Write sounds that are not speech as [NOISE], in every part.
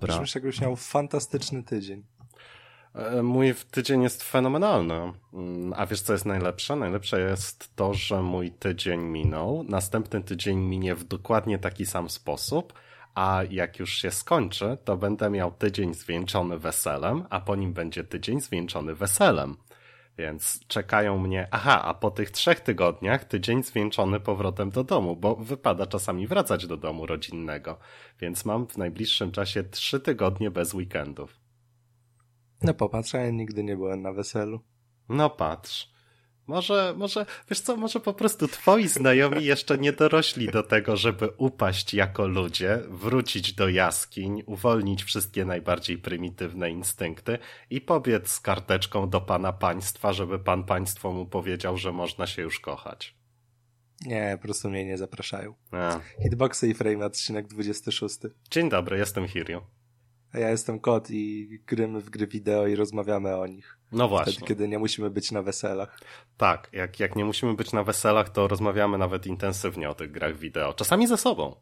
Dobra. Myślę, że jakbyś miał fantastyczny tydzień. E, mój tydzień jest fenomenalny. Mm, a wiesz, co jest najlepsze? Najlepsze jest to, że mój tydzień minął. Następny tydzień minie w dokładnie taki sam sposób. A jak już się skończy, to będę miał tydzień zwieńczony weselem, a po nim będzie tydzień zwieńczony weselem. Więc czekają mnie, aha, a po tych trzech tygodniach tydzień zwieńczony powrotem do domu, bo wypada czasami wracać do domu rodzinnego. Więc mam w najbliższym czasie trzy tygodnie bez weekendów. No popatrz, ja nigdy nie byłem na weselu. No patrz. Może, może, wiesz co, może po prostu twoi znajomi jeszcze nie dorośli do tego, żeby upaść jako ludzie, wrócić do jaskiń, uwolnić wszystkie najbardziej prymitywne instynkty i pobiec z karteczką do pana państwa, żeby pan państwo mu powiedział, że można się już kochać. Nie, po prostu mnie nie zapraszają. A. Hitboxy i frame, odcinek 26. Dzień dobry, jestem Hirio. A ja jestem kot i grymy w gry wideo i rozmawiamy o nich. No właśnie. Wtedy, kiedy nie musimy być na weselach. Tak, jak, jak nie musimy być na weselach, to rozmawiamy nawet intensywnie o tych grach wideo. Czasami ze sobą.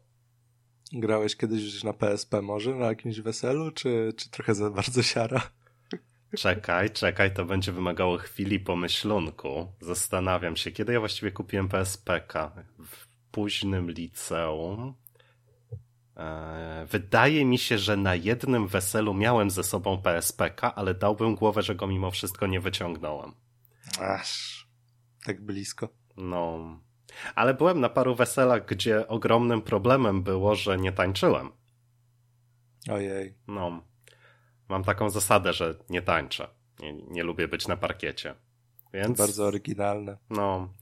Grałeś kiedyś już na PSP może, na jakimś weselu, czy, czy trochę za bardzo siara? Czekaj, czekaj, to będzie wymagało chwili pomyślunku. Zastanawiam się, kiedy ja właściwie kupiłem PSPK? W późnym liceum. Eee, wydaje mi się, że na jednym weselu miałem ze sobą PSPK, ale dałbym głowę, że go mimo wszystko nie wyciągnąłem. Aż, tak blisko. No. Ale byłem na paru weselach, gdzie ogromnym problemem było, że nie tańczyłem. Ojej. No. Mam taką zasadę, że nie tańczę. Nie, nie lubię być na parkiecie. Więc. Bardzo oryginalne. No.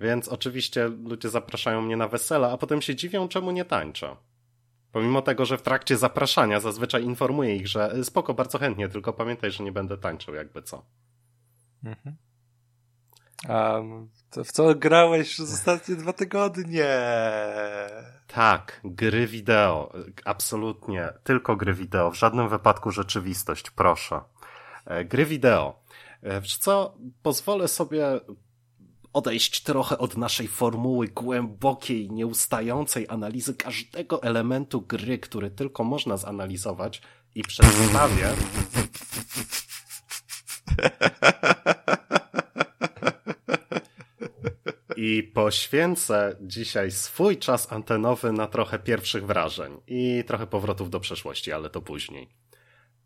Więc oczywiście ludzie zapraszają mnie na wesela, a potem się dziwią, czemu nie tańczę. Pomimo tego, że w trakcie zapraszania zazwyczaj informuję ich, że spoko, bardzo chętnie, tylko pamiętaj, że nie będę tańczył, jakby co. Mhm. A w co grałeś przez ostatnie dwa tygodnie? Tak, gry wideo. Absolutnie. Tylko gry wideo. W żadnym wypadku rzeczywistość, proszę. E, gry wideo. E, wiesz co, pozwolę sobie odejść trochę od naszej formuły głębokiej, nieustającej analizy każdego elementu gry, który tylko można zanalizować i przedstawię. I poświęcę dzisiaj swój czas antenowy na trochę pierwszych wrażeń i trochę powrotów do przeszłości, ale to później.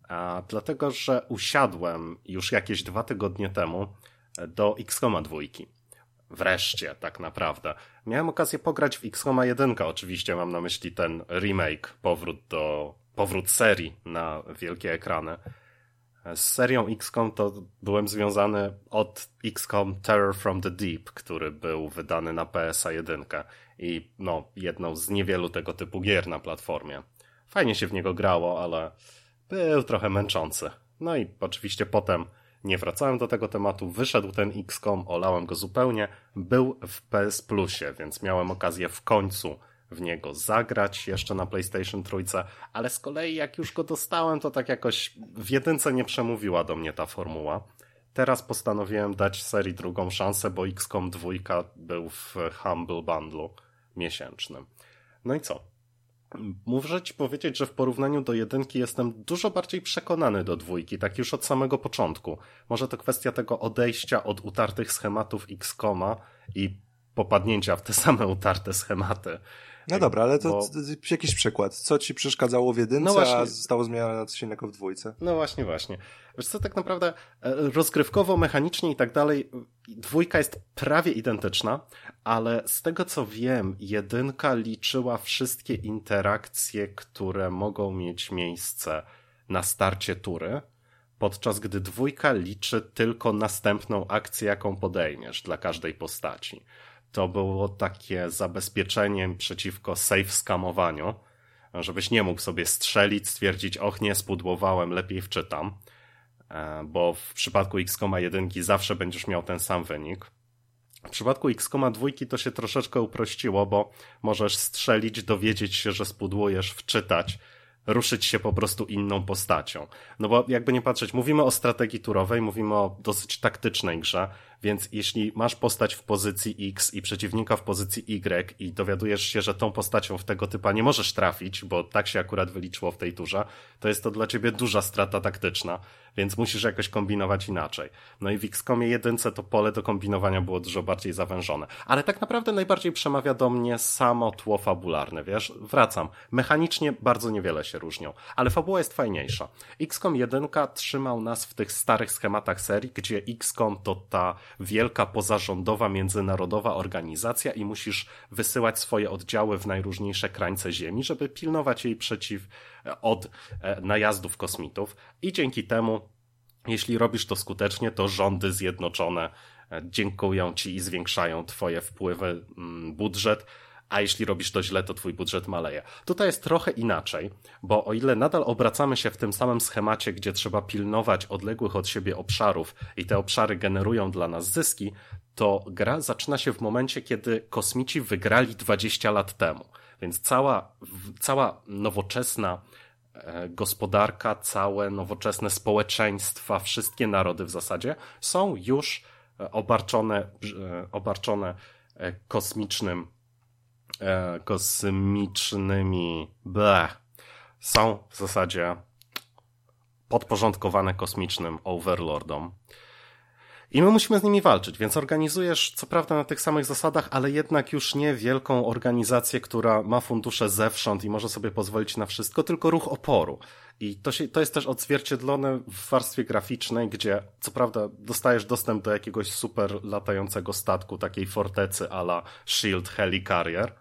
A dlatego, że usiadłem już jakieś dwa tygodnie temu do XCOMa dwójki. Wreszcie, tak naprawdę. Miałem okazję pograć w XCOMa 1, oczywiście mam na myśli ten remake, powrót do, powrót serii na wielkie ekrany. Z serią XCOM to byłem związany od XCOM Terror from the Deep, który był wydany na PSA 1 i no, jedną z niewielu tego typu gier na platformie. Fajnie się w niego grało, ale był trochę męczący. No i oczywiście potem nie wracałem do tego tematu, wyszedł ten XCOM, olałem go zupełnie, był w PS Plusie, więc miałem okazję w końcu w niego zagrać jeszcze na PlayStation Trójce, ale z kolei jak już go dostałem, to tak jakoś w jedynce nie przemówiła do mnie ta formuła. Teraz postanowiłem dać serii drugą szansę, bo XCOM 2 był w Humble Bundle miesięcznym. No i co? Muszę ci powiedzieć, że w porównaniu do jedynki jestem dużo bardziej przekonany do dwójki, tak już od samego początku. Może to kwestia tego odejścia od utartych schematów X-Koma i popadnięcia w te same utarte schematy. No dobra, ale to, Bo... jakiś przykład. Co ci przeszkadzało w jedynce, no właśnie... a zostało zmienione na coś innego w dwójce? No właśnie, właśnie. Wiesz co, tak naprawdę e, rozgrywkowo, mechanicznie i tak dalej, dwójka jest prawie identyczna, ale z tego co wiem, jedynka liczyła wszystkie interakcje, które mogą mieć miejsce na starcie tury, podczas gdy dwójka liczy tylko następną akcję, jaką podejmiesz dla każdej postaci to było takie zabezpieczenie przeciwko safe skamowaniu, żebyś nie mógł sobie strzelić, stwierdzić, och nie, spudłowałem, lepiej wczytam, e, bo w przypadku Xcoma 1 zawsze będziesz miał ten sam wynik. W przypadku Xcoma 2 to się troszeczkę uprościło, bo możesz strzelić, dowiedzieć się, że spudłujesz, wczytać, ruszyć się po prostu inną postacią. No bo jakby nie patrzeć, mówimy o strategii turowej, mówimy o dosyć taktycznej grze, więc jeśli masz postać w pozycji X i przeciwnika w pozycji Y i dowiadujesz się, że tą postacią w tego typa nie możesz trafić, bo tak się akurat wyliczyło w tej turze, to jest to dla ciebie duża strata taktyczna, więc musisz jakoś kombinować inaczej. No i w XCOMie jedynce to pole do kombinowania było dużo bardziej zawężone. Ale tak naprawdę najbardziej przemawia do mnie samo tło fabularne, wiesz? Wracam. Mechanicznie bardzo niewiele się różnią, ale fabuła jest fajniejsza. XCOM 1 trzymał nas w tych starych schematach serii, gdzie XCOM to ta wielka pozarządowa międzynarodowa organizacja i musisz wysyłać swoje oddziały w najróżniejsze krańce Ziemi, żeby pilnować jej przeciw od e, najazdów kosmitów i dzięki temu jeśli robisz to skutecznie, to rządy zjednoczone e, dziękują ci i zwiększają twoje wpływy, mm, budżet, a jeśli robisz to źle, to twój budżet maleje. Tutaj jest trochę inaczej, bo o ile nadal obracamy się w tym samym schemacie, gdzie trzeba pilnować odległych od siebie obszarów i te obszary generują dla nas zyski, to gra zaczyna się w momencie, kiedy kosmici wygrali 20 lat temu. Więc cała, cała nowoczesna e, gospodarka, całe nowoczesne społeczeństwa, wszystkie narody w zasadzie są już e, obarczone, e, obarczone kosmicznym kosmicznymi bleh, są w zasadzie podporządkowane kosmicznym overlordom. I my musimy z nimi walczyć, więc organizujesz, co prawda na tych samych zasadach, ale jednak już nie wielką organizację, która ma fundusze zewsząd i może sobie pozwolić na wszystko, tylko ruch oporu. I to, się, to jest też odzwierciedlone w warstwie graficznej, gdzie co prawda dostajesz dostęp do jakiegoś super latającego statku, takiej fortecy ala Shield Helicarrier,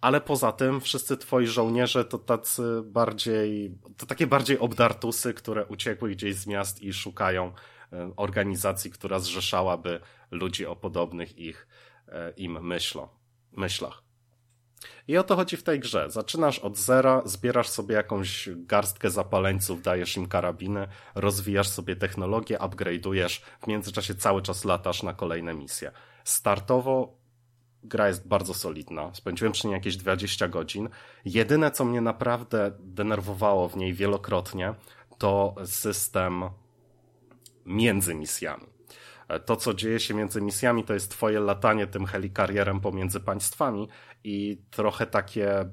ale poza tym wszyscy twoi żołnierze to tacy bardziej, to takie bardziej obdartusy, które uciekły gdzieś z miast i szukają organizacji, która zrzeszałaby ludzi o podobnych ich, e, im myślo, myślach. I o to chodzi w tej grze. Zaczynasz od zera, zbierasz sobie jakąś garstkę zapaleńców, dajesz im karabiny, rozwijasz sobie technologię, upgrade'ujesz, w międzyczasie cały czas latasz na kolejne misje. Startowo gra jest bardzo solidna. Spędziłem przy niej jakieś 20 godzin. Jedyne, co mnie naprawdę denerwowało w niej wielokrotnie, to system między misjami. To, co dzieje się między misjami, to jest twoje latanie tym helikarierem pomiędzy państwami i trochę takie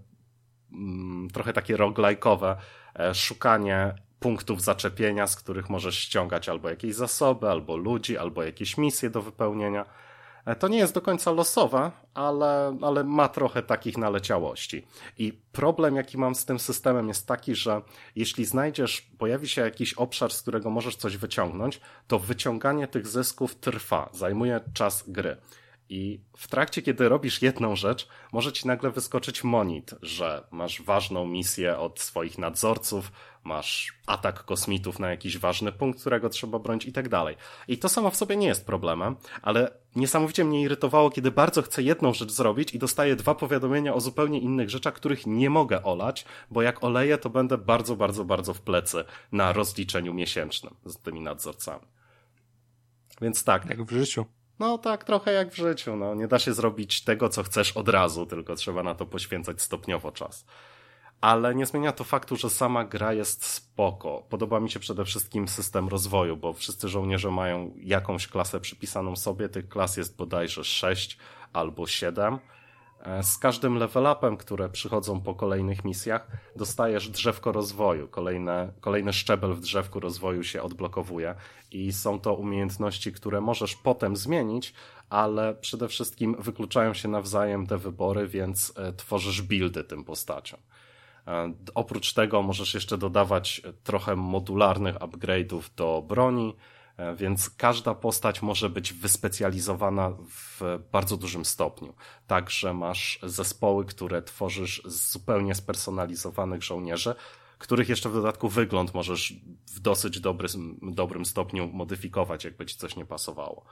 mm, trochę takie roguelike'owe e, szukanie punktów zaczepienia, z których możesz ściągać albo jakieś zasoby, albo ludzi, albo jakieś misje do wypełnienia. E, to nie jest do końca losowe, ale, ale ma trochę takich naleciałości. I problem, jaki mam z tym systemem, jest taki, że jeśli znajdziesz, pojawi się jakiś obszar, z którego możesz coś wyciągnąć, to wyciąganie tych zysków trwa, zajmuje czas gry. I w trakcie, kiedy robisz jedną rzecz, może ci nagle wyskoczyć monit, że masz ważną misję od swoich nadzorców, masz atak kosmitów na jakiś ważny punkt, którego trzeba bronić i tak dalej. I to samo w sobie nie jest problemem, ale niesamowicie mnie irytowało, kiedy bardzo chcę jedną rzecz zrobić i dostaję dwa powiadomienia o zupełnie innych rzeczach, których nie mogę olać, bo jak oleję, to będę bardzo, bardzo, bardzo w plecy na rozliczeniu miesięcznym z tymi nadzorcami. Więc tak. Jak w życiu. No tak, trochę jak w życiu. No. Nie da się zrobić tego, co chcesz od razu, tylko trzeba na to poświęcać stopniowo czas. Ale nie zmienia to faktu, że sama gra jest spoko. Podoba mi się przede wszystkim system rozwoju, bo wszyscy żołnierze mają jakąś klasę przypisaną sobie. Tych klas jest bodajże 6 albo 7 E, z każdym level upem, które przychodzą po kolejnych misjach, dostajesz drzewko rozwoju. Kolejne, kolejny szczebel w drzewku rozwoju się odblokowuje i są to umiejętności, które możesz potem zmienić, ale przede wszystkim wykluczają się nawzajem te wybory, więc e, tworzysz buildy tym postaciom. E, oprócz tego możesz jeszcze dodawać trochę modularnych upgrade'ów do broni, E, więc każda postać może być wyspecjalizowana w bardzo dużym stopniu. Także masz zespoły, które tworzysz z zupełnie spersonalizowanych żołnierzy, których jeszcze w dodatku wygląd możesz w dosyć dobry, dobrym stopniu modyfikować, jakby ci coś nie pasowało.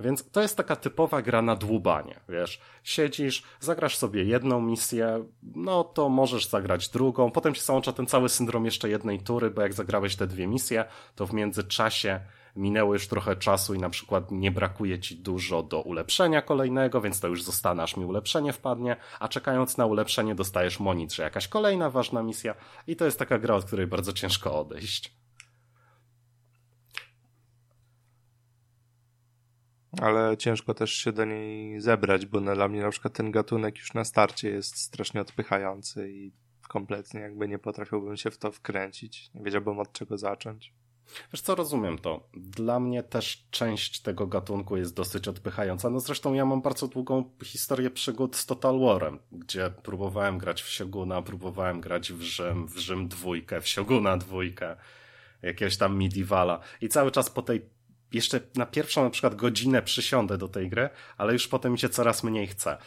Więc to jest taka typowa gra na dłubanie, wiesz, siedzisz, zagrasz sobie jedną misję, no to możesz zagrać drugą, potem się załącza ten cały syndrom jeszcze jednej tury, bo jak zagrałeś te dwie misje, to w międzyczasie minęło już trochę czasu i na przykład nie brakuje ci dużo do ulepszenia kolejnego, więc to już zostanę, aż mi ulepszenie wpadnie, a czekając na ulepszenie dostajesz monit, że jakaś kolejna ważna misja i to jest taka gra, od której bardzo ciężko odejść. Ale ciężko też się do niej zebrać, bo dla mnie na przykład ten gatunek już na starcie jest strasznie odpychający i kompletnie jakby nie potrafiłbym się w to wkręcić. Nie wiedziałbym od czego zacząć. Wiesz co, rozumiem to. Dla mnie też część tego gatunku jest dosyć odpychająca. No zresztą ja mam bardzo długą historię przygód z Total Warem, gdzie próbowałem grać w Sioguna, próbowałem grać w Rzym, w Rzym dwójkę, w Sioguna dwójkę, jakiegoś tam Medievala i cały czas po tej jeszcze na pierwszą na przykład godzinę przysiądę do tej gry, ale już potem mi się coraz mniej chce.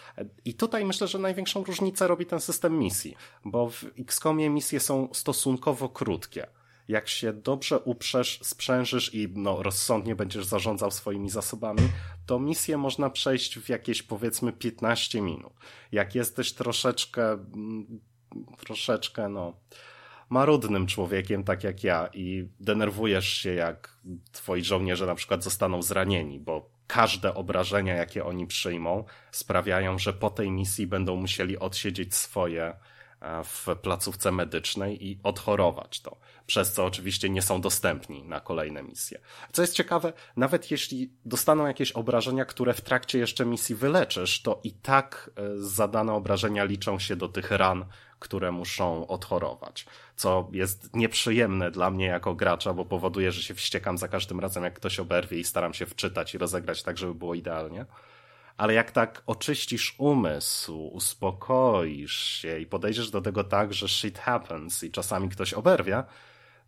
I tutaj myślę, że największą różnicę robi ten system misji, bo w XCOMie misje są stosunkowo krótkie. Jak się dobrze uprzesz, sprzężysz i no, rozsądnie będziesz zarządzał swoimi zasobami, to misję można przejść w jakieś powiedzmy 15 minut. Jak jesteś troszeczkę, mm, troszeczkę, no, marudnym człowiekiem, tak jak ja, i denerwujesz się, jak twoi żołnierze na przykład zostaną zranieni, bo każde obrażenia, jakie oni przyjmą, sprawiają, że po tej misji będą musieli odsiedzieć swoje w placówce medycznej i odchorować to, przez co oczywiście nie są dostępni na kolejne misje. Co jest ciekawe, nawet jeśli dostaną jakieś obrażenia, które w trakcie jeszcze misji wyleczysz, to i tak e, zadane obrażenia liczą się do tych ran, które muszą odchorować. Co jest nieprzyjemne dla mnie jako gracza, bo powoduje, że się wściekam za każdym razem, jak ktoś oberwie i staram się wczytać i rozegrać tak, żeby było idealnie. Ale jak tak oczyścisz umysł, uspokoisz się i podejdziesz do tego tak, że shit happens i czasami ktoś oberwie,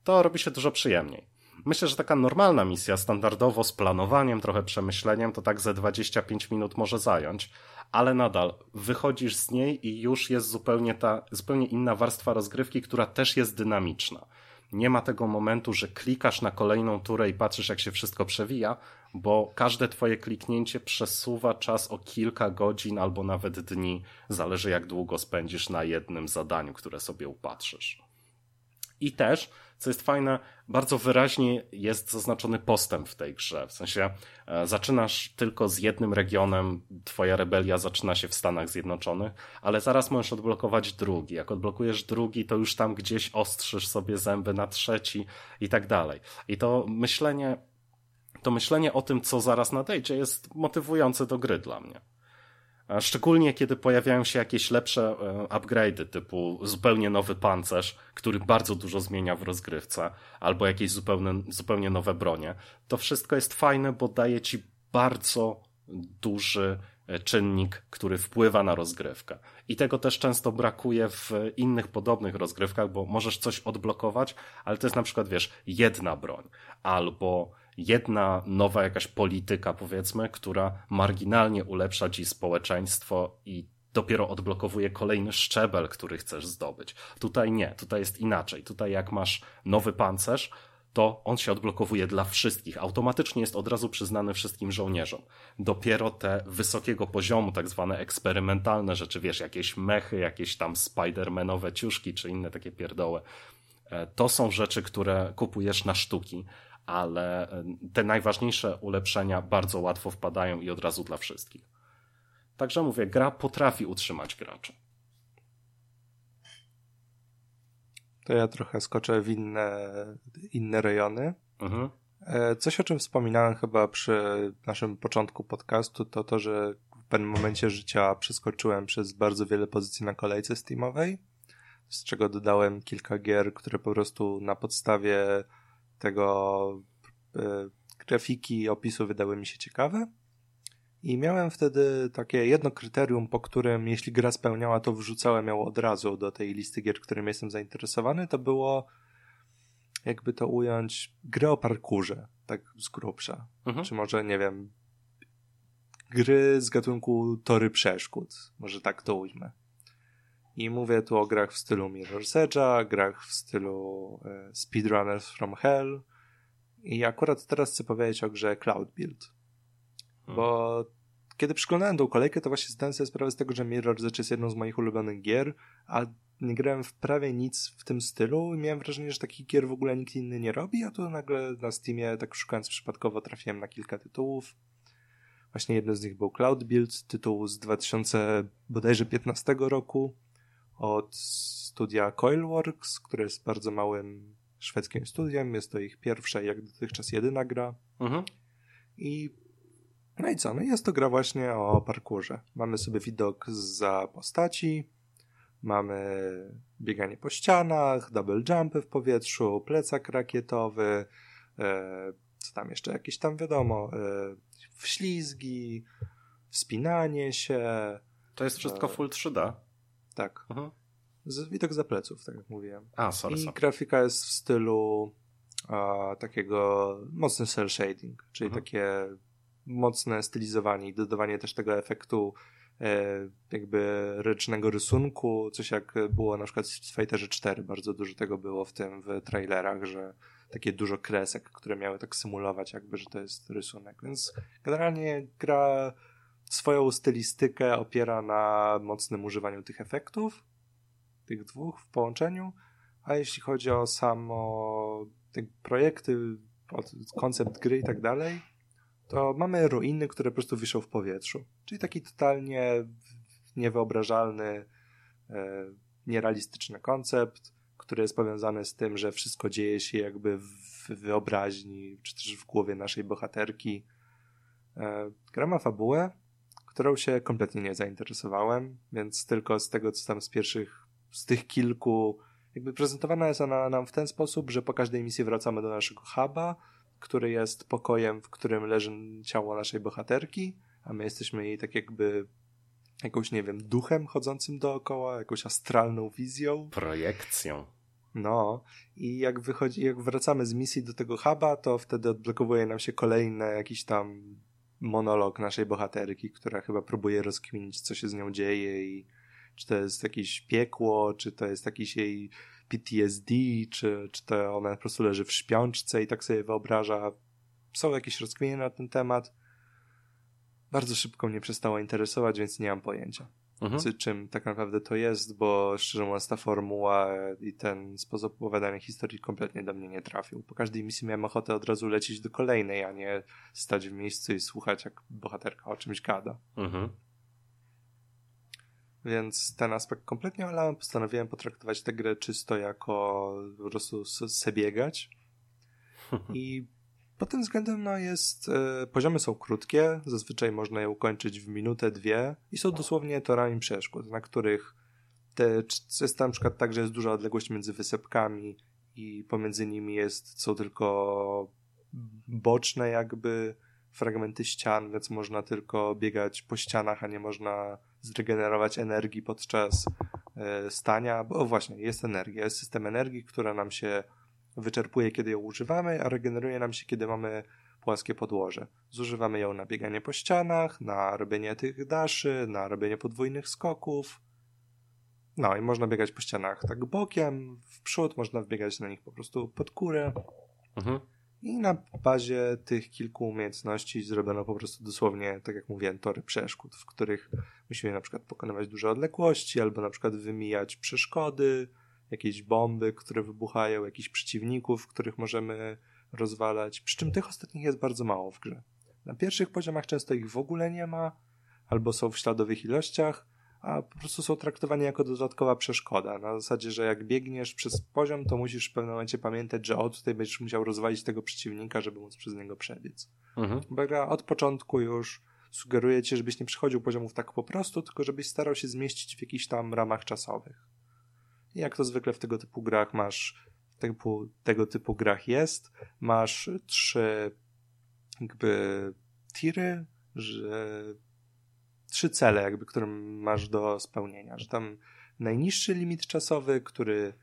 to robi się dużo przyjemniej. Myślę, że taka normalna misja, standardowo z planowaniem, trochę przemyśleniem, to tak ze 25 minut może zająć, ale nadal wychodzisz z niej i już jest zupełnie ta, zupełnie inna warstwa rozgrywki, która też jest dynamiczna. Nie ma tego momentu, że klikasz na kolejną turę i patrzysz, jak się wszystko przewija, bo każde twoje kliknięcie przesuwa czas o kilka godzin albo nawet dni, zależy jak długo spędzisz na jednym zadaniu, które sobie upatrzysz. I też co jest fajne, bardzo wyraźnie jest zaznaczony postęp w tej grze. W sensie e, zaczynasz tylko z jednym regionem, twoja rebelia zaczyna się w Stanach Zjednoczonych, ale zaraz możesz odblokować drugi. Jak odblokujesz drugi, to już tam gdzieś ostrzysz sobie zęby na trzeci i tak dalej. I to myślenie, to myślenie o tym, co zaraz nadejdzie, jest motywujące do gry dla mnie. Szczególnie kiedy pojawiają się jakieś lepsze e, upgrade'y, typu zupełnie nowy pancerz, który bardzo dużo zmienia w rozgrywce, albo jakieś zupełnie, zupełnie nowe bronie. To wszystko jest fajne, bo daje ci bardzo duży e, czynnik, który wpływa na rozgrywkę. I tego też często brakuje w innych podobnych rozgrywkach, bo możesz coś odblokować, ale to jest na przykład, wiesz, jedna broń, albo jedna nowa jakaś polityka, powiedzmy, która marginalnie ulepsza ci społeczeństwo i dopiero odblokowuje kolejny szczebel, który chcesz zdobyć. Tutaj nie, tutaj jest inaczej. Tutaj jak masz nowy pancerz, to on się odblokowuje dla wszystkich. Automatycznie jest od razu przyznany wszystkim żołnierzom. Dopiero te wysokiego poziomu, tak zwane eksperymentalne rzeczy, wiesz, jakieś mechy, jakieś tam spidermanowe ciuszki, czy inne takie pierdoły, e, to są rzeczy, które kupujesz na sztuki ale te najważniejsze ulepszenia bardzo łatwo wpadają i od razu dla wszystkich. Także mówię, gra potrafi utrzymać gracza. To ja trochę skoczę w inne, inne rejony. Mhm. E, coś, o czym wspominałem chyba przy naszym początku podcastu, to to, że w pewnym momencie życia przeskoczyłem przez bardzo wiele pozycji na kolejce Steamowej, z czego dodałem kilka gier, które po prostu na podstawie tego e, grafiki opisu wydały mi się ciekawe. I miałem wtedy takie jedno kryterium, po którym jeśli gra spełniała, to wrzucałem ją od razu do tej listy gier, którym jestem zainteresowany. To było, jakby to ująć, grę o parkurze, tak z grubsza. Mhm. Czy może, nie wiem, gry z gatunku tory przeszkód. Może tak to ujmę. I mówię tu o grach w stylu Mirror's Edge'a, grach w stylu e, Speedrunners from Hell. I akurat teraz chcę powiedzieć o grze Cloud Build. Hmm. Bo kiedy przyglądałem tą kolejkę, to właśnie zdałem sobie sprawę z tego, że Mirror's Edge jest jedną z moich ulubionych gier, a nie grałem w prawie nic w tym stylu i miałem wrażenie, że takich gier w ogóle nikt inny nie robi, a tu nagle na Steamie, tak szukając przypadkowo, trafiłem na kilka tytułów. Właśnie jeden z nich był Cloud Build, tytuł z 2015 roku od studia Coilworks, które jest bardzo małym szwedzkim studiem. Jest to ich pierwsza jak dotychczas jedyna gra. Mhm. I no i co? No jest to gra właśnie o parkurze. Mamy sobie widok za postaci, mamy bieganie po ścianach, double jumpy w powietrzu, plecak rakietowy, e, co tam jeszcze, jakieś tam wiadomo, e, wślizgi, wspinanie się. To jest wszystko e, full 3D? Tak. Mhm. Z, widok za pleców, tak jak mówiłem. A, sorry, I sorry. grafika jest w stylu a, takiego mocny cel shading, czyli mhm. takie mocne stylizowanie i dodawanie też tego efektu e, jakby rycznego rysunku, coś jak było na przykład w Fighterze 4, bardzo dużo tego było w tym, w trailerach, że takie dużo kresek, które miały tak symulować jakby, że to jest rysunek, więc generalnie gra swoją stylistykę opiera na mocnym używaniu tych efektów, tych dwóch w połączeniu, a jeśli chodzi o samo te projekty, koncept gry i tak dalej, to mamy ruiny, które po prostu wiszą w powietrzu. Czyli taki totalnie niewyobrażalny, e, nierealistyczny koncept, który jest powiązany z tym, że wszystko dzieje się jakby w wyobraźni, czy też w głowie naszej bohaterki. E, gra ma fabułę, którą się kompletnie nie zainteresowałem, więc tylko z tego, co tam z pierwszych, z tych kilku, jakby prezentowana jest ona nam w ten sposób, że po każdej misji wracamy do naszego huba, który jest pokojem, w którym leży ciało naszej bohaterki, a my jesteśmy jej tak jakby jakąś, nie wiem, duchem chodzącym dookoła, jakąś astralną wizją. Projekcją. No, i jak wychodzi, jak wracamy z misji do tego huba, to wtedy odblokowuje nam się kolejny jakiś tam monolog naszej bohaterki, która chyba próbuje rozkminić, co się z nią dzieje i czy to jest jakieś piekło, czy to jest jakiś jej PTSD, czy, czy to ona po prostu leży w śpiączce i tak sobie wyobraża. Są jakieś rozkminienia na ten temat. Bardzo szybko mnie przestało interesować, więc nie mam pojęcia. Mhm. czym tak naprawdę to jest, bo szczerze mówiąc ta formuła i ten sposób opowiadania historii kompletnie do mnie nie trafił. Po każdej misji miałem ochotę od razu lecieć do kolejnej, a nie stać w miejscu i słuchać jak bohaterka o czymś gada. Mhm. Więc ten aspekt kompletnie olałem. Postanowiłem potraktować tę grę czysto jako po prostu se biegać. [LAUGHS] I pod tym względem no jest, e, poziomy są krótkie, zazwyczaj można je ukończyć w minutę, dwie i są dosłownie torami przeszkód, na których te, jest na przykład tak, że jest duża odległość między wysepkami i pomiędzy nimi jest, są tylko boczne jakby fragmenty ścian, więc można tylko biegać po ścianach, a nie można zregenerować energii podczas e, stania, bo właśnie jest energia, jest system energii, która nam się wyczerpuje, kiedy ją używamy, a regeneruje nam się, kiedy mamy płaskie podłoże. Zużywamy ją na bieganie po ścianach, na robienie tych daszy, na robienie podwójnych skoków. No i można biegać po ścianach tak bokiem, w przód, można wbiegać na nich po prostu pod kurę. Mhm. I na bazie tych kilku umiejętności zrobiono po prostu dosłownie, tak jak mówiłem, tory przeszkód, w których musimy na przykład pokonywać duże odległości, albo na przykład wymijać przeszkody, jakieś bomby, które wybuchają, jakichś przeciwników, których możemy rozwalać. Przy czym tych ostatnich jest bardzo mało w grze. Na pierwszych poziomach często ich w ogóle nie ma, albo są w śladowych ilościach, a po prostu są traktowane jako dodatkowa przeszkoda. Na zasadzie, że jak biegniesz przez poziom, to musisz w pewnym momencie pamiętać, że o tutaj będziesz musiał rozwalić tego przeciwnika, żeby móc przez niego przebiec. Mhm. Bo gra od początku już sugeruje ci, żebyś nie przechodził poziomów tak po prostu, tylko żebyś starał się zmieścić w jakichś tam ramach czasowych. Jak to zwykle w tego typu grach masz, tego, tego typu grach jest, masz trzy jakby tiry, że trzy cele, jakby, które masz do spełnienia, że tam najniższy limit czasowy, który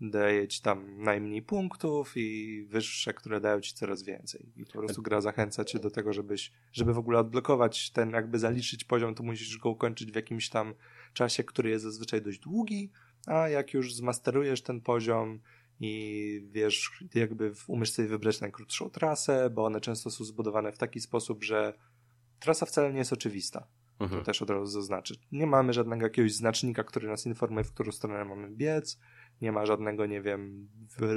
daje ci tam najmniej punktów i wyższe, które dają ci coraz więcej. I po prostu gra zachęca cię do tego, żebyś, żeby w ogóle odblokować ten, jakby zaliczyć poziom, to musisz go ukończyć w jakimś tam czasie, który jest zazwyczaj dość długi, a jak już zmasterujesz ten poziom i wiesz, jakby umiesz sobie wybrać najkrótszą trasę, bo one często są zbudowane w taki sposób, że trasa wcale nie jest oczywista Mhm. To też od razu zaznaczyć. Nie mamy żadnego jakiegoś znacznika, który nas informuje, w którą stronę mamy biec. Nie ma żadnego, nie wiem,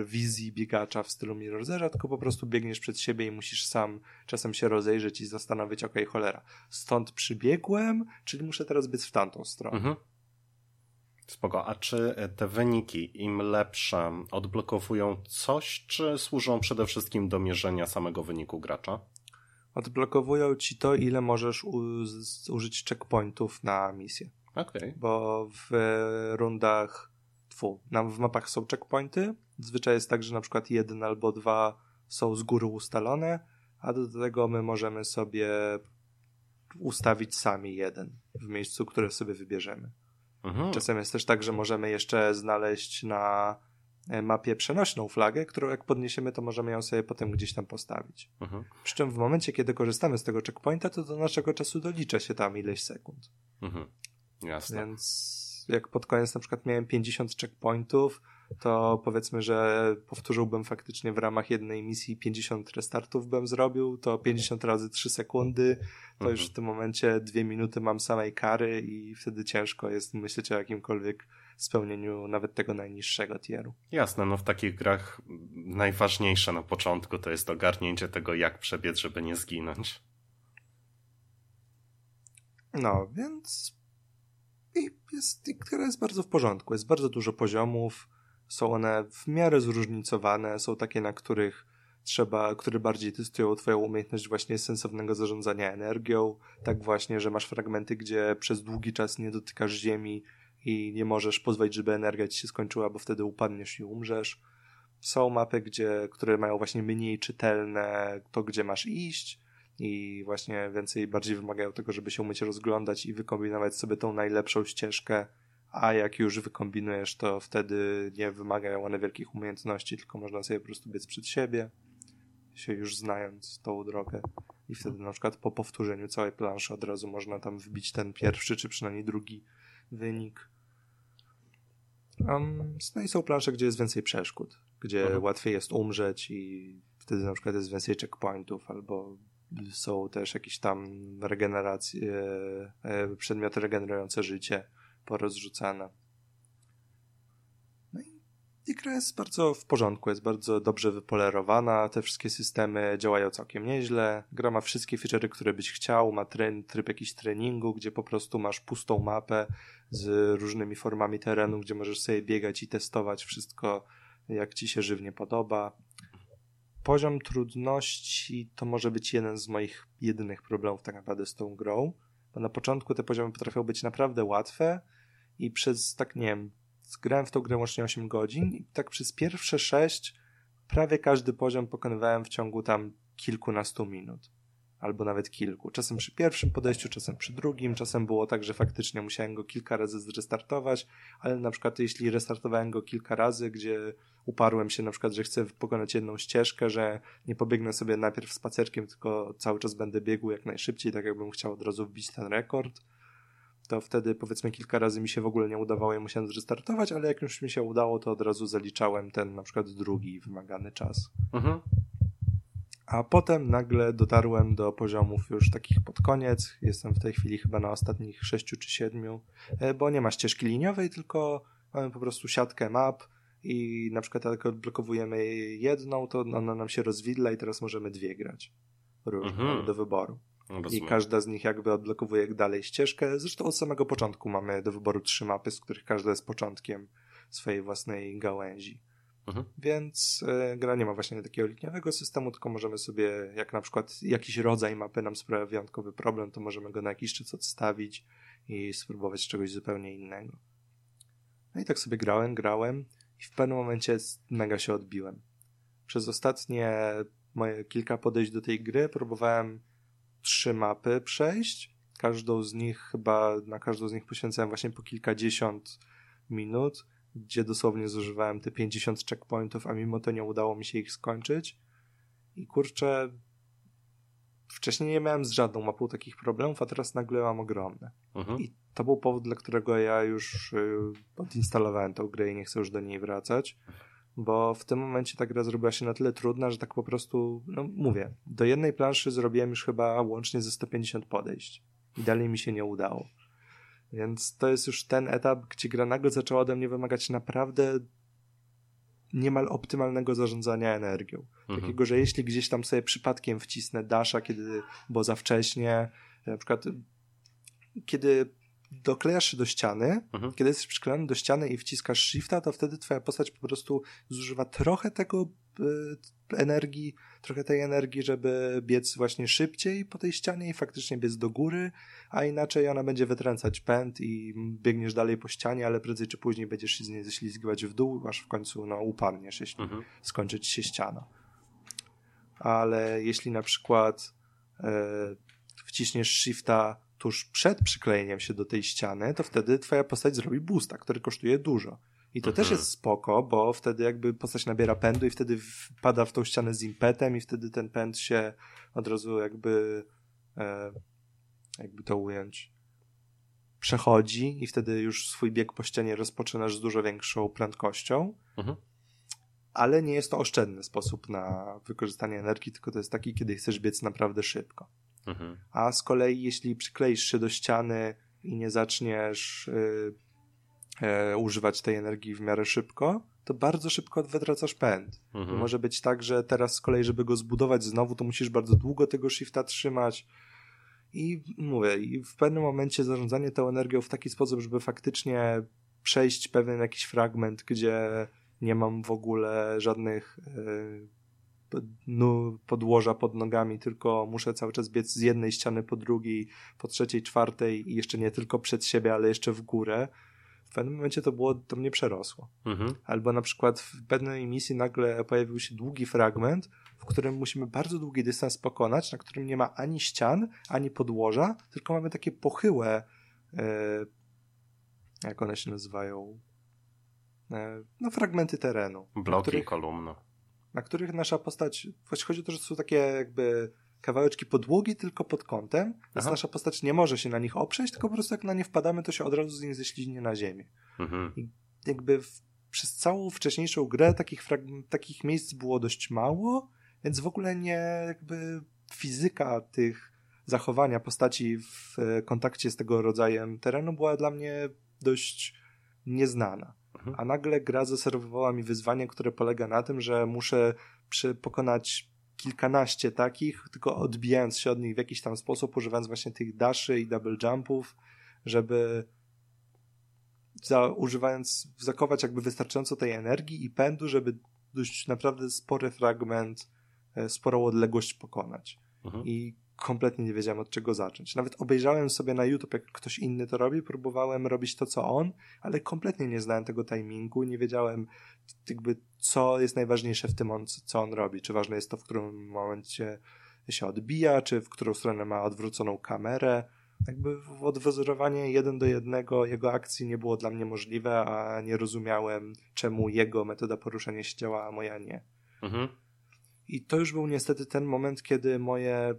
wizji biegacza w stylu Mirror's tylko po prostu biegniesz przed siebie i musisz sam czasem się rozejrzeć i zastanowić, okej, okay, cholera, stąd przybiegłem, czyli muszę teraz być w tamtą stronę. Mhm. Spoko. A czy te wyniki, im lepsze, odblokowują coś, czy służą przede wszystkim do mierzenia samego wyniku gracza? Odblokowują ci to, ile możesz użyć checkpointów na misję. Okay. Bo w rundach, tfu, w mapach są checkpointy. Zwyczaj jest tak, że na przykład jeden albo dwa są z góry ustalone, a do tego my możemy sobie ustawić sami jeden w miejscu, które sobie wybierzemy. Mhm. Czasem jest też tak, że możemy jeszcze znaleźć na e, mapie przenośną flagę, którą jak podniesiemy, to możemy ją sobie potem gdzieś tam postawić. Mhm. Przy czym w momencie, kiedy korzystamy z tego checkpointa, to do naszego czasu dolicza się tam ileś sekund. Mhm. Jasne. Więc jak pod koniec na przykład miałem 50 checkpointów, to powiedzmy, że powtórzyłbym faktycznie w ramach jednej misji 50 restartów bym zrobił, to 50 razy 3 sekundy, to mhm. już w tym momencie 2 minuty mam samej kary i wtedy ciężko jest myśleć o jakimkolwiek spełnieniu nawet tego najniższego tieru. Jasne, no w takich grach najważniejsze na początku to jest ogarnięcie tego, jak przebiec, żeby nie zginąć. No, więc i jest, gra jest bardzo w porządku. Jest bardzo dużo poziomów, są one w miarę zróżnicowane, są takie, na których trzeba, które bardziej testują twoją umiejętność właśnie sensownego zarządzania energią, tak właśnie, że masz fragmenty, gdzie przez długi czas nie dotykasz ziemi i nie możesz pozwolić, żeby energia ci się skończyła, bo wtedy upadniesz i umrzesz. Są mapy, gdzie, które mają właśnie mniej czytelne to, gdzie masz iść i właśnie więcej, bardziej wymagają tego, żeby się umieć rozglądać i wykombinować sobie tą najlepszą ścieżkę, a jak już wykombinujesz, to wtedy nie wymagają one wielkich umiejętności, tylko można sobie po prostu biec przed siebie, się już znając tą drogę i wtedy na przykład po powtórzeniu całej planszy od razu można tam wbić ten pierwszy, czy przynajmniej drugi wynik. Um, no i są plansze, gdzie jest więcej przeszkód, gdzie mhm. łatwiej jest umrzeć i wtedy na przykład jest więcej checkpointów, albo są też jakieś tam regeneracje, e, przedmioty regenerujące życie, porozrzucana. No i, gra jest bardzo w porządku, jest bardzo dobrze wypolerowana, te wszystkie systemy działają całkiem nieźle. Gra ma wszystkie feature'y, które byś chciał, ma tren, tryb jakiś treningu, gdzie po prostu masz pustą mapę z różnymi formami terenu, gdzie możesz sobie biegać i testować wszystko, jak ci się żywnie podoba. Poziom trudności to może być jeden z moich jedynych problemów tak naprawdę z tą grą, bo na początku te poziomy potrafią być naprawdę łatwe, i przez, tak nie wiem, grałem w tą grę łącznie 8 godzin i tak przez pierwsze 6 prawie każdy poziom pokonywałem w ciągu tam kilkunastu minut. Albo nawet kilku. Czasem przy pierwszym podejściu, czasem przy drugim, czasem było tak, że faktycznie musiałem go kilka razy zrestartować, ale na przykład jeśli restartowałem go kilka razy, gdzie uparłem się na przykład, że chcę pokonać jedną ścieżkę, że nie pobiegnę sobie najpierw spacerkiem, tylko cały czas będę biegł jak najszybciej, tak jakbym chciał od razu wbić ten rekord, to wtedy powiedzmy kilka razy mi się w ogóle nie udawało i musiałem zrestartować, ale jak już mi się udało, to od razu zaliczałem ten na przykład drugi wymagany czas. Mhm. A potem nagle dotarłem do poziomów już takich pod koniec. Jestem w tej chwili chyba na ostatnich sześciu czy siedmiu, e, bo nie ma ścieżki liniowej, tylko mamy po prostu siatkę map i na przykład jak odblokowujemy jedną, to ona nam się rozwidla i teraz możemy dwie grać. Różne mhm. do wyboru. Rozumiem. I każda z nich jakby odblokowuje dalej ścieżkę. Zresztą od samego początku mamy do wyboru trzy mapy, z których każda jest początkiem swojej własnej gałęzi. Mhm. Więc y, gra nie ma właśnie takiego liniowego systemu, tylko możemy sobie, jak na przykład jakiś rodzaj mapy nam sprawia wyjątkowy problem, to możemy go na jakiś czas odstawić i spróbować czegoś zupełnie innego. No i tak sobie grałem, grałem i w pewnym momencie mega się odbiłem. Przez ostatnie moje kilka podejść do tej gry próbowałem trzy mapy przejść. Każdą z nich chyba, na każdą z nich poświęcałem właśnie po kilkadziesiąt minut, gdzie dosłownie zużywałem te 50 checkpointów, a mimo to nie udało mi się ich skończyć. I kurczę, wcześniej nie miałem z żadną mapą takich problemów, a teraz nagle mam ogromne. Mhm. I to był powód, dla którego ja już y, odinstalowałem tę grę i nie chcę już do niej wracać bo w tym momencie ta gra zrobiła się na tyle trudna, że tak po prostu, no mówię, do jednej planszy zrobiłem już chyba łącznie ze 150 podejść. I dalej mi się nie udało. Więc to jest już ten etap, gdzie gra nagle zaczęła ode mnie wymagać naprawdę niemal optymalnego zarządzania energią. Mhm. Takiego, że jeśli gdzieś tam sobie przypadkiem wcisnę dasza, kiedy, bo za wcześnie, na przykład kiedy doklejasz się do ściany, mhm. kiedy jesteś przyklejony do ściany i wciskasz shifta, to wtedy twoja postać po prostu zużywa trochę tego y, energii, trochę tej energii, żeby biec właśnie szybciej po tej ścianie i faktycznie biec do góry, a inaczej ona będzie wytręcać pęd i biegniesz dalej po ścianie, ale prędzej czy później będziesz się z niej ześlizgiwać w dół, aż w końcu no, upadniesz, jeśli mhm. skończy ci się ściana. Ale jeśli na przykład y, wciśniesz shifta tuż przed przyklejeniem się do tej ściany, to wtedy twoja postać zrobi boosta, który kosztuje dużo. I to mhm. też jest spoko, bo wtedy jakby postać nabiera pędu i wtedy wpada w tą ścianę z impetem i wtedy ten pęd się od razu jakby e, jakby to ująć przechodzi i wtedy już swój bieg po ścianie rozpoczynasz z dużo większą prędkością. Mhm. Ale nie jest to oszczędny sposób na wykorzystanie energii, tylko to jest taki, kiedy chcesz biec naprawdę szybko. Mhm. A z kolei, jeśli przykleisz się do ściany i nie zaczniesz yy, yy, używać tej energii w miarę szybko, to bardzo szybko wytracasz pęd. Mhm. Może być tak, że teraz z kolei, żeby go zbudować znowu, to musisz bardzo długo tego shifta trzymać. I mówię, i w pewnym momencie zarządzanie tą energią w taki sposób, żeby faktycznie przejść pewien jakiś fragment, gdzie nie mam w ogóle żadnych yy, no, podłoża pod nogami, tylko muszę cały czas biec z jednej ściany po drugiej, po trzeciej, czwartej i jeszcze nie tylko przed siebie, ale jeszcze w górę. W pewnym momencie to było, to mnie przerosło. Mhm. Albo na przykład w pewnej misji nagle pojawił się długi fragment, w którym musimy bardzo długi dystans pokonać, na którym nie ma ani ścian, ani podłoża, tylko mamy takie pochyłe, e, jak one się nazywają, e, no fragmenty terenu. Bloki, których, kolumny na których nasza postać, właśnie chodzi o to, że są takie jakby kawałeczki podłogi tylko pod kątem, więc Aha. nasza postać nie może się na nich oprzeć, tylko po prostu jak na nie wpadamy, to się od razu z nich ześliźnie na ziemię. Mhm. I jakby w, przez całą wcześniejszą grę takich, takich miejsc było dość mało, więc w ogóle nie jakby fizyka tych zachowania postaci w kontakcie z tego rodzajem terenu była dla mnie dość nieznana. Mhm. A nagle gra zaserwowała mi wyzwanie, które polega na tym, że muszę przy, pokonać kilkanaście takich, tylko odbijając się od nich w jakiś tam sposób, używając właśnie tych daszy i double jumpów, żeby za, używając, zakować jakby wystarczająco tej energii i pędu, żeby dość naprawdę spory fragment, e, sporą odległość pokonać. Mhm. I kompletnie nie wiedziałem od czego zacząć. Nawet obejrzałem sobie na YouTube, jak ktoś inny to robi, próbowałem robić to, co on, ale kompletnie nie znałem tego timingu, nie wiedziałem jakby, co jest najważniejsze w tym, on, co on robi. Czy ważne jest to, w którym momencie się odbija, czy w którą stronę ma odwróconą kamerę. Jakby odwzorowanie jeden do jednego jego akcji nie było dla mnie możliwe, a nie rozumiałem, czemu jego metoda poruszania się działa, a moja nie. Mhm. I to już był niestety ten moment, kiedy moje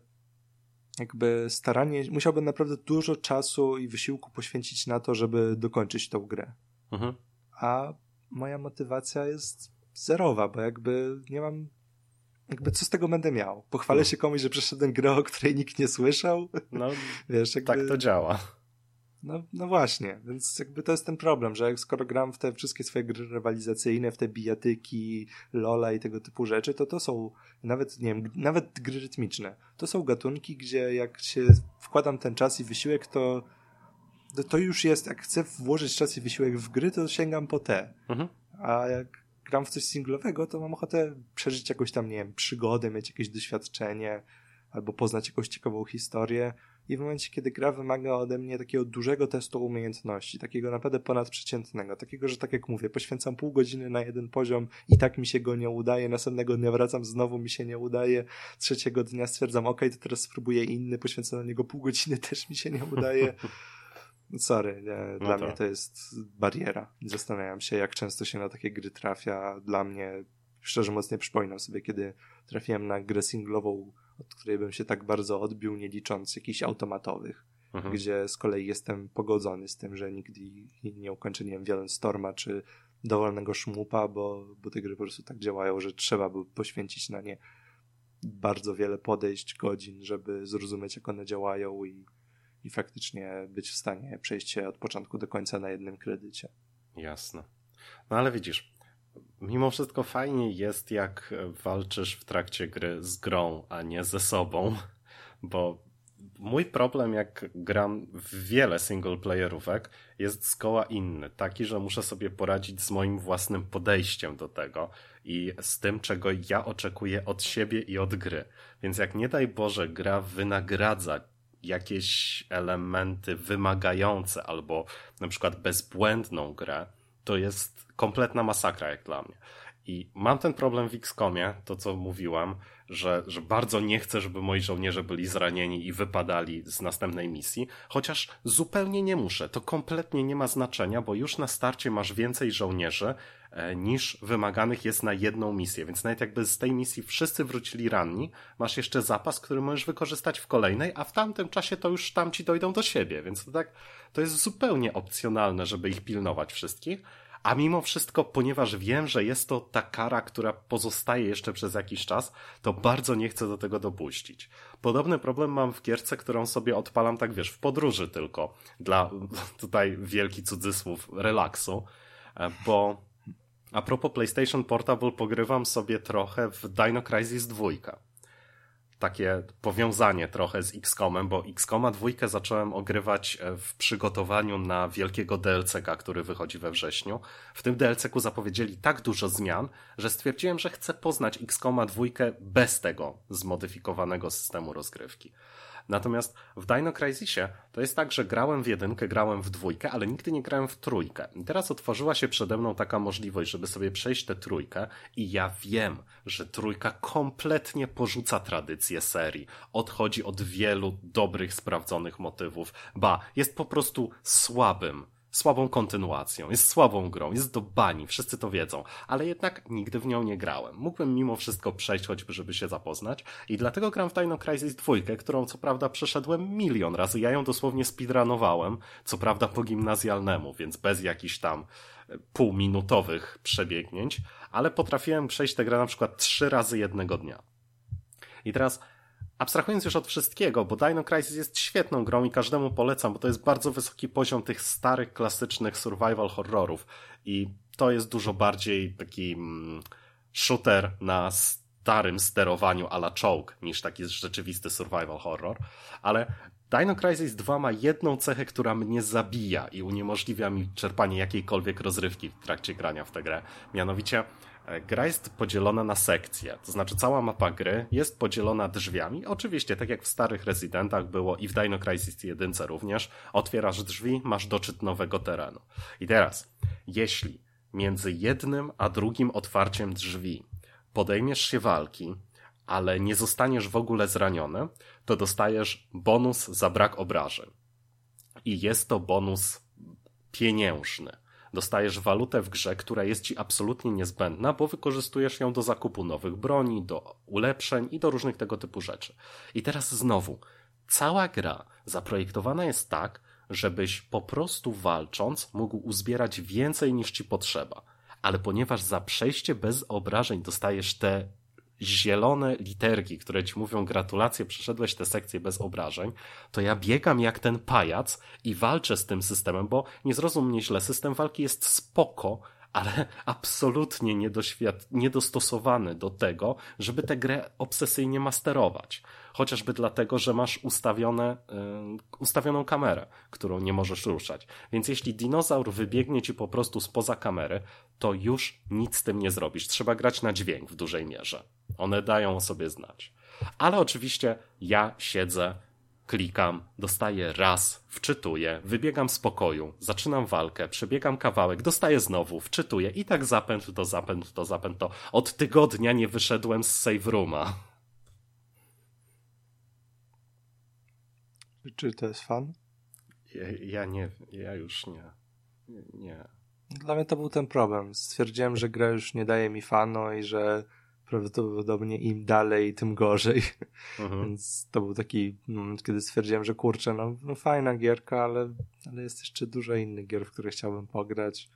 jakby staranie, musiałbym naprawdę dużo czasu i wysiłku poświęcić na to, żeby dokończyć tą grę. Mhm. A moja motywacja jest zerowa, bo jakby nie mam jakby co z tego będę miał? Pochwalę mhm. się komuś, że przeszedłem grę, o której nikt nie słyszał? No, [LAUGHS] Wiesz, jakby... tak to działa. No, no właśnie, więc jakby to jest ten problem, że skoro gram w te wszystkie swoje gry rywalizacyjne, w te bijatyki, lola i tego typu rzeczy, to to są nawet, nie wiem, nawet gry rytmiczne. To są gatunki, gdzie jak się wkładam ten czas i wysiłek, to to już jest, jak chcę włożyć czas i wysiłek w gry, to sięgam po te. Mhm. A jak gram w coś singlowego, to mam ochotę przeżyć jakąś tam, nie wiem, przygodę, mieć jakieś doświadczenie, albo poznać jakąś ciekawą historię i w momencie, kiedy gra wymaga ode mnie takiego dużego testu umiejętności, takiego naprawdę ponadprzeciętnego, takiego, że tak jak mówię, poświęcam pół godziny na jeden poziom i tak mi się go nie udaje, następnego dnia wracam, znowu mi się nie udaje, trzeciego dnia stwierdzam, ok, to teraz spróbuję inny, poświęcę na niego pół godziny, [LAUGHS] też mi się nie udaje. Sorry, nie, dla no mnie to jest bariera. Zastanawiam się, jak często się na takie gry trafia. Dla mnie, szczerze mówiąc, nie przypominam sobie, kiedy trafiłem na grę singlową od której bym się tak bardzo odbił, nie licząc jakichś automatowych, mhm. gdzie z kolei jestem pogodzony z tym, że nigdy nie ukończę, nie wiem, Violent Storma czy dowolnego szmupa, bo, bo te gry po prostu tak działają, że trzeba by poświęcić na nie bardzo wiele podejść, godzin, żeby zrozumieć, jak one działają i, i i faktycznie być w stanie przejść się od początku do końca na jednym kredycie. Jasne. No ale widzisz, mimo wszystko fajnie jest, jak walczysz w trakcie gry z grą, a nie ze sobą, bo mój problem, jak gram w wiele singleplayerówek, jest zgoła inny. Taki, że muszę sobie poradzić z moim własnym podejściem do tego i z tym, czego ja oczekuję od siebie i od gry. Więc jak nie daj Boże, gra wynagradza jakieś elementy wymagające albo na przykład bezbłędną grę, to jest kompletna masakra jak dla mnie. I mam ten problem w XCOMie, to co mówiłam, że, że bardzo nie chcę, żeby moi żołnierze byli zranieni i wypadali z następnej misji, chociaż zupełnie nie muszę. To kompletnie nie ma znaczenia, bo już na starcie masz więcej żołnierzy niż wymaganych jest na jedną misję, więc nawet jakby z tej misji wszyscy wrócili ranni, masz jeszcze zapas, który możesz wykorzystać w kolejnej, a w tamtym czasie to już tamci dojdą do siebie, więc to tak, to jest zupełnie opcjonalne, żeby ich pilnować wszystkich. A mimo wszystko, ponieważ wiem, że jest to ta kara, która pozostaje jeszcze przez jakiś czas, to bardzo nie chcę do tego dopuścić. Podobny problem mam w gierce, którą sobie odpalam tak wiesz, w podróży tylko, dla tutaj wielki cudzysłów relaksu, e, bo a propos PlayStation Portable pogrywam sobie trochę w Dino Crisis 2 takie powiązanie trochę z XCOMem, bo XCOMa dwójkę zacząłem ogrywać e, w przygotowaniu na wielkiego DLC-ka, który wychodzi we wrześniu. W tym DLC-ku zapowiedzieli tak dużo zmian, że stwierdziłem, że chcę poznać XCOMa dwójkę bez tego zmodyfikowanego systemu rozgrywki. Natomiast w Dino Crisisie to jest tak, że grałem w jedynkę, grałem w dwójkę, ale nigdy nie grałem w trójkę. Teraz otworzyła się przede mną taka możliwość, żeby sobie przejść tę trójkę i ja wiem, że trójka kompletnie porzuca tradycję serii. Odchodzi od wielu dobrych, sprawdzonych motywów. Ba, jest po prostu słabym słabą kontynuacją, jest słabą grą, jest do bani, wszyscy to wiedzą, ale jednak nigdy w nią nie grałem. Mógłbym mimo wszystko przejść, choćby żeby się zapoznać i dlatego gram w Dino Crisis 2, którą co prawda przeszedłem milion razy, ja ją dosłownie speedrunowałem, co prawda po gimnazjalnemu, więc bez jakichś tam e, półminutowych przebiegnięć, ale potrafiłem przejść tę grę na przykład trzy razy jednego dnia. I teraz Abstrahując już od wszystkiego, bo Dino Crisis jest świetną grą i każdemu polecam, bo to jest bardzo wysoki poziom tych starych, klasycznych survival horrorów i to jest dużo bardziej taki mm, shooter na starym sterowaniu a la choke niż taki rzeczywisty survival horror, ale Dino Crisis 2 ma jedną cechę, która mnie zabija i uniemożliwia mi czerpanie jakiejkolwiek rozrywki w trakcie grania w tę grę. Mianowicie gra jest podzielona na sekcje, to znaczy cała mapa gry jest podzielona drzwiami. Oczywiście, tak jak w starych Residentach było i w Dino Crisis 1 również, otwierasz drzwi, masz doczyt nowego terenu. I teraz, jeśli między jednym a drugim otwarciem drzwi podejmiesz się walki, ale nie zostaniesz w ogóle zraniony, to dostajesz bonus za brak obrażeń. I jest to bonus pieniężny Dostajesz walutę w grze, która jest ci absolutnie niezbędna, bo wykorzystujesz ją do zakupu nowych broni, do ulepszeń i do różnych tego typu rzeczy. I teraz znowu, cała gra zaprojektowana jest tak, żebyś po prostu walcząc mógł uzbierać więcej niż ci potrzeba. Ale ponieważ za przejście bez obrażeń dostajesz te zielone literki, które ci mówią gratulacje, przeszedłeś tę sekcję bez obrażeń, to ja biegam jak ten pajac i walczę z tym systemem, bo nie zrozum mnie źle, system walki jest spoko, ale absolutnie niedostosowany do tego, żeby tę grę obsesyjnie masterować. Chociażby dlatego, że masz ustawione, yy, ustawioną kamerę, którą nie możesz ruszać. Więc jeśli dinozaur wybiegnie ci po prostu spoza kamery, to już nic z tym nie zrobisz. Trzeba grać na dźwięk w dużej mierze. One dają o sobie znać. Ale oczywiście ja siedzę klikam, dostaję raz, wczytuję, wybiegam z pokoju, zaczynam walkę, przebiegam kawałek, dostaję znowu, wczytuję i tak zapęd to zapęd to zapęd to. Od tygodnia nie wyszedłem z save rooma. Czy to jest fan? Ja, ja nie, ja już nie. Nie. Dla mnie to był ten problem. Stwierdziłem, że gra już nie daje mi fanu i że prawdopodobnie im dalej, tym gorzej. Mhm. [LAUGHS] Więc to był taki moment, kiedy stwierdziłem, że kurczę, no, no fajna gierka, ale, ale jest jeszcze dużo innych gier, w które chciałbym pograć.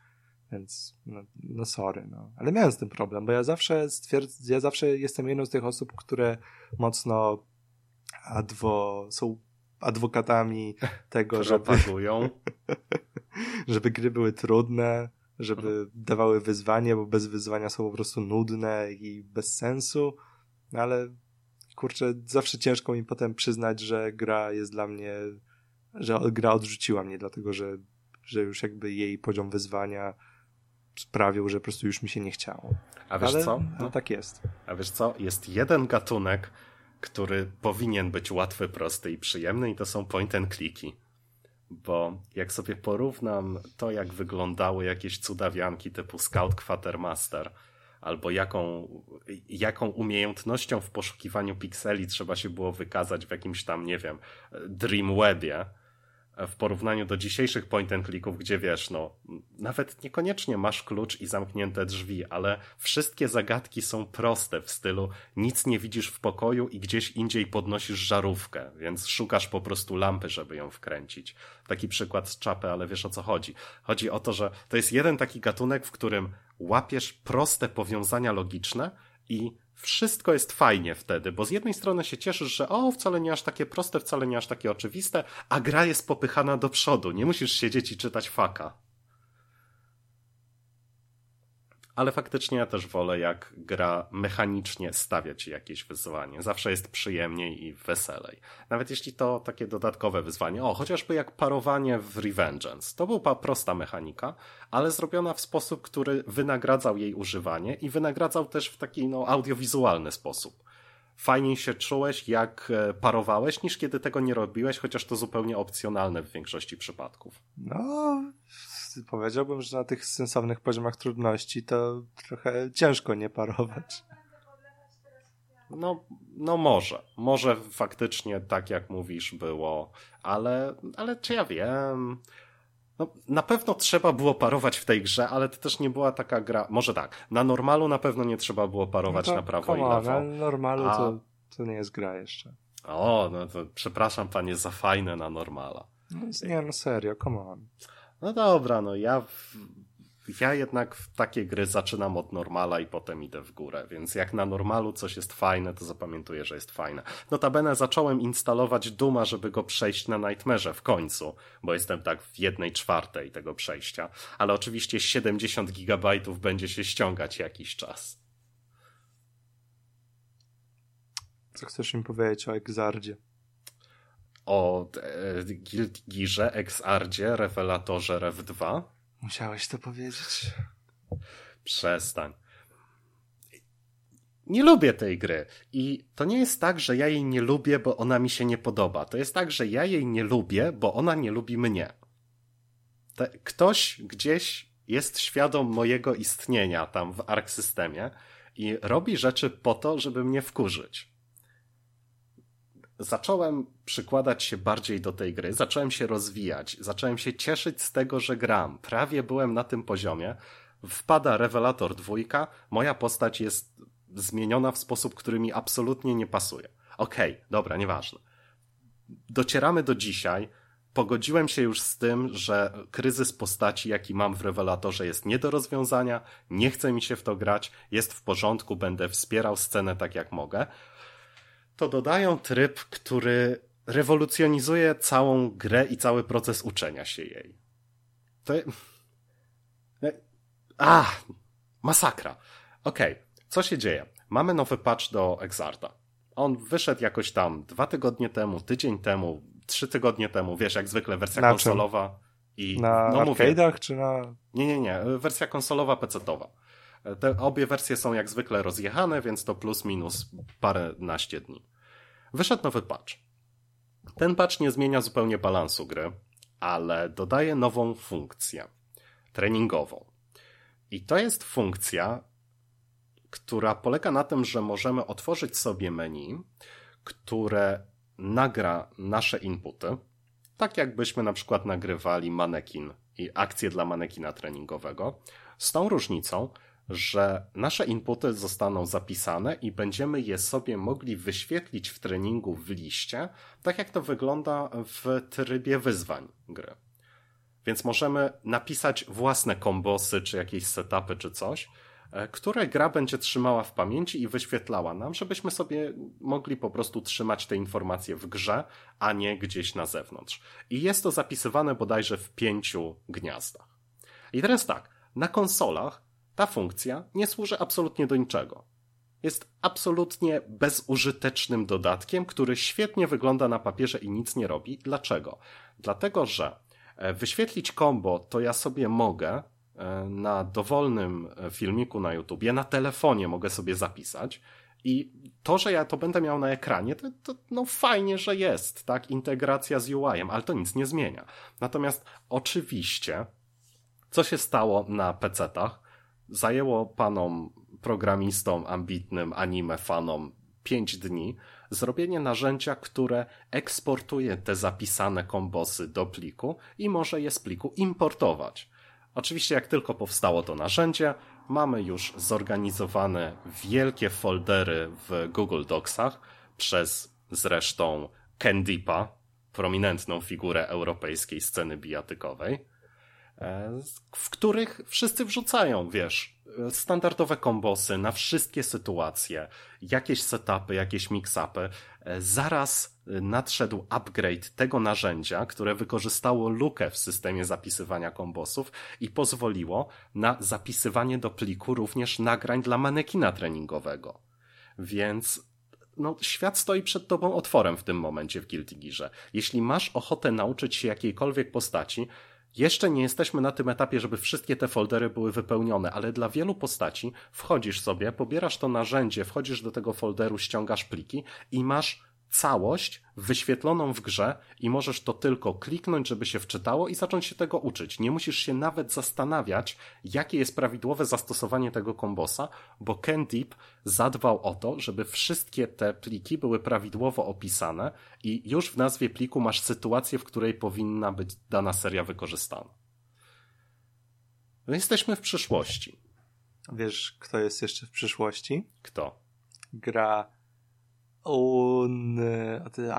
Więc no, no sorry, no. Ale miałem z tym problem, bo ja zawsze stwierdzę, ja zawsze jestem jedną z tych osób, które mocno adwo są adwokatami [LAUGHS] tego, żeby, [LAUGHS] żeby gry były trudne, żeby mhm. dawały wyzwanie, bo bez wyzwania są po prostu nudne i bez sensu, no ale kurczę, zawsze ciężko mi potem przyznać, że gra jest dla mnie, że gra odrzuciła mnie, dlatego że, że już jakby jej poziom wyzwania sprawił, że po prostu już mi się nie chciało. A wiesz ale, co? No tak jest. A wiesz co? Jest jeden gatunek, który powinien być łatwy, prosty i przyjemny i to są point and clicky. Bo jak sobie porównam to, jak wyglądały jakieś cudawianki typu Scout Quatermaster, albo jaką, jaką umiejętnością w poszukiwaniu pikseli trzeba się było wykazać w jakimś tam, nie wiem, Dreamwebie, w porównaniu do dzisiejszych point and clicków, gdzie wiesz, no, nawet niekoniecznie masz klucz i zamknięte drzwi, ale wszystkie zagadki są proste w stylu nic nie widzisz w pokoju i gdzieś indziej podnosisz żarówkę, więc szukasz po prostu lampy, żeby ją wkręcić. Taki przykład z czapy, ale wiesz o co chodzi. Chodzi o to, że to jest jeden taki gatunek, w którym łapiesz proste powiązania logiczne i wszystko jest fajnie wtedy, bo z jednej strony się cieszysz, że o, wcale nie aż takie proste, wcale nie aż takie oczywiste, a gra jest popychana do przodu, nie musisz siedzieć i czytać faka. Ale faktycznie ja też wolę, jak gra mechanicznie stawia ci jakieś wyzwanie. Zawsze jest przyjemniej i weselej. Nawet jeśli to takie dodatkowe wyzwanie, o, chociażby jak parowanie w Revengeance. To była prosta mechanika, ale zrobiona w sposób, który wynagradzał jej używanie i wynagradzał też w taki no, audiowizualny sposób fajniej się czułeś, jak e, parowałeś, niż kiedy tego nie robiłeś, chociaż to zupełnie opcjonalne w większości przypadków. No, powiedziałbym, że na tych sensownych poziomach trudności to trochę ciężko nie parować. No, no może. Może faktycznie tak jak mówisz było, ale, ale czy ja wiem... No, na pewno trzeba było parować w tej grze, ale to też nie była taka gra. Może tak, na normalu na pewno nie trzeba było parować no na prawo i lewo. Na normalu a... to, to nie jest gra jeszcze. O, no to przepraszam panie za fajne na normala. No, nie, no serio, come on. No dobra, no ja, ja jednak w takie gry zaczynam od normala i potem idę w górę, więc jak na normalu coś jest fajne, to zapamiętuję, że jest fajne. Notabene zacząłem instalować Duma, żeby go przejść na Nightmare w końcu, bo jestem tak w jednej czwartej tego przejścia, ale oczywiście 70 gigabajtów będzie się ściągać jakiś czas. Co chcesz mi powiedzieć o Exardzie? O e, Guild Gearze, Exardzie, Revelatorze Rev 2. Musiałeś to powiedzieć. Przestań. Nie lubię tej gry. I to nie jest tak, że ja jej nie lubię, bo ona mi się nie podoba. To jest tak, że ja jej nie lubię, bo ona nie lubi mnie. Te, ktoś gdzieś jest świadom mojego istnienia tam w Ark Systemie i robi rzeczy po to, żeby mnie wkurzyć zacząłem przykładać się bardziej do tej gry, zacząłem się rozwijać, zacząłem się cieszyć z tego, że gram. Prawie byłem na tym poziomie. Wpada rewelator dwójka, moja postać jest zmieniona w sposób, który mi absolutnie nie pasuje. Okej, okay, dobra, nieważne. Docieramy do dzisiaj. Pogodziłem się już z tym, że kryzys postaci, jaki mam w rewelatorze, jest nie do rozwiązania, nie chce mi się w to grać, jest w porządku, będę wspierał scenę tak jak mogę to dodają tryb, który rewolucjonizuje całą grę i cały proces uczenia się jej. To. [LAUGHS] A! Masakra. Okej, okay. co się dzieje? Mamy nowy patch do Exarta. On wyszedł jakoś tam dwa tygodnie temu, tydzień temu, trzy tygodnie temu, wiesz, jak zwykle wersja na konsolowa. I, na no, arcade'ach czy na... Nie, nie, nie, wersja konsolowa, pecetowa. Te obie wersje są jak zwykle rozjechane, więc to plus minus paręnaście dni. Wyszedł nowy patch. Ten patch nie zmienia zupełnie balansu gry, ale dodaje nową funkcję treningową. I to jest funkcja, która polega na tym, że możemy otworzyć sobie menu, które nagra nasze inputy, tak jakbyśmy na przykład nagrywali manekin i akcję dla manekina treningowego, z tą różnicą, że nasze inputy zostaną zapisane i będziemy je sobie mogli wyświetlić w treningu w liście, tak jak to wygląda w trybie wyzwań gry. Więc możemy napisać własne kombosy, czy jakieś setupy, czy coś, e, które gra będzie trzymała w pamięci i wyświetlała nam, żebyśmy sobie mogli po prostu trzymać te informacje w grze, a nie gdzieś na zewnątrz. I jest to zapisywane bodajże w pięciu gniazdach. I teraz tak, na konsolach ta funkcja nie służy absolutnie do niczego. Jest absolutnie bezużytecznym dodatkiem, który świetnie wygląda na papierze i nic nie robi. Dlaczego? Dlatego, że e, wyświetlić combo to ja sobie mogę e, na dowolnym e, filmiku na YouTubie, na telefonie mogę sobie zapisać. I to, że ja to będę miał na ekranie, to, to no fajnie, że jest, tak? Integracja z UI-em, ale to nic nie zmienia. Natomiast oczywiście, co się stało na PC-tach, zajęło panom programistom ambitnym, anime fanom 5 dni zrobienie narzędzia, które eksportuje te zapisane kombosy do pliku i może je z pliku importować. Oczywiście jak tylko powstało to narzędzie, mamy już zorganizowane wielkie foldery w Google Docsach przez zresztą Kendipa, prominentną figurę europejskiej sceny bijatykowej, w których wszyscy wrzucają, wiesz, standardowe kombosy na wszystkie sytuacje, jakieś setupy, jakieś mix-upy. E, zaraz nadszedł upgrade tego narzędzia, które wykorzystało lukę w systemie zapisywania kombosów i pozwoliło na zapisywanie do pliku również nagrań dla manekina treningowego. Więc no, świat stoi przed tobą otworem w tym momencie w Guilty Gearze. Jeśli masz ochotę nauczyć się jakiejkolwiek postaci, jeszcze nie jesteśmy na tym etapie, żeby wszystkie te foldery były wypełnione, ale dla wielu postaci wchodzisz sobie, pobierasz to narzędzie, wchodzisz do tego folderu, ściągasz pliki i masz całość wyświetloną w grze i możesz to tylko kliknąć, żeby się wczytało i zacząć się tego uczyć. Nie musisz się nawet zastanawiać, jakie jest prawidłowe zastosowanie tego kombosa, bo Ken Deep zadbał o to, żeby wszystkie te pliki były prawidłowo opisane i już w nazwie pliku masz sytuację, w której powinna być dana seria wykorzystana. No jesteśmy w przyszłości. Wiesz, kto jest jeszcze w przyszłości? Kto? Gra Un,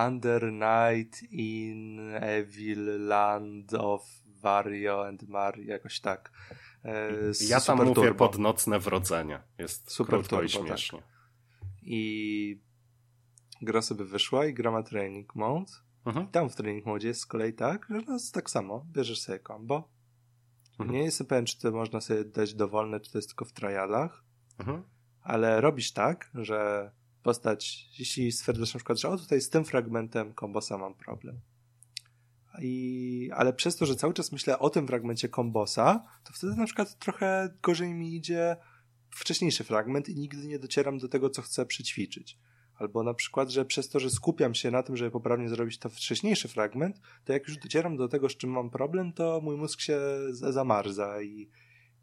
Under Night in Evil Land of Wario and Mario, jakoś tak. E, ja tam mówię turbo. pod nocne wrodzenie. Jest super krótko turbo, i tak. śmiesznie. Tak. I gra sobie wyszła i gra ma training mode. Mhm. I tam w training mode jest z kolei tak, że no jest tak samo. Bierzesz sobie combo. Mhm. Nie jestem pewien, czy to można sobie dać dowolne, czy to jest tylko w trialach. Mhm. Ale robisz tak, że postać, jeśli stwierdzasz na przykład, że o tutaj z tym fragmentem kombosa mam problem. I, ale przez to, że cały czas myślę o tym fragmencie kombosa, to wtedy na przykład trochę gorzej mi idzie wcześniejszy fragment i nigdy nie docieram do tego, co chcę przećwiczyć. Albo na przykład, że przez to, że skupiam się na tym, żeby poprawnie zrobić to wcześniejszy fragment, to jak już docieram do tego, z czym mam problem, to mój mózg się zamarza i,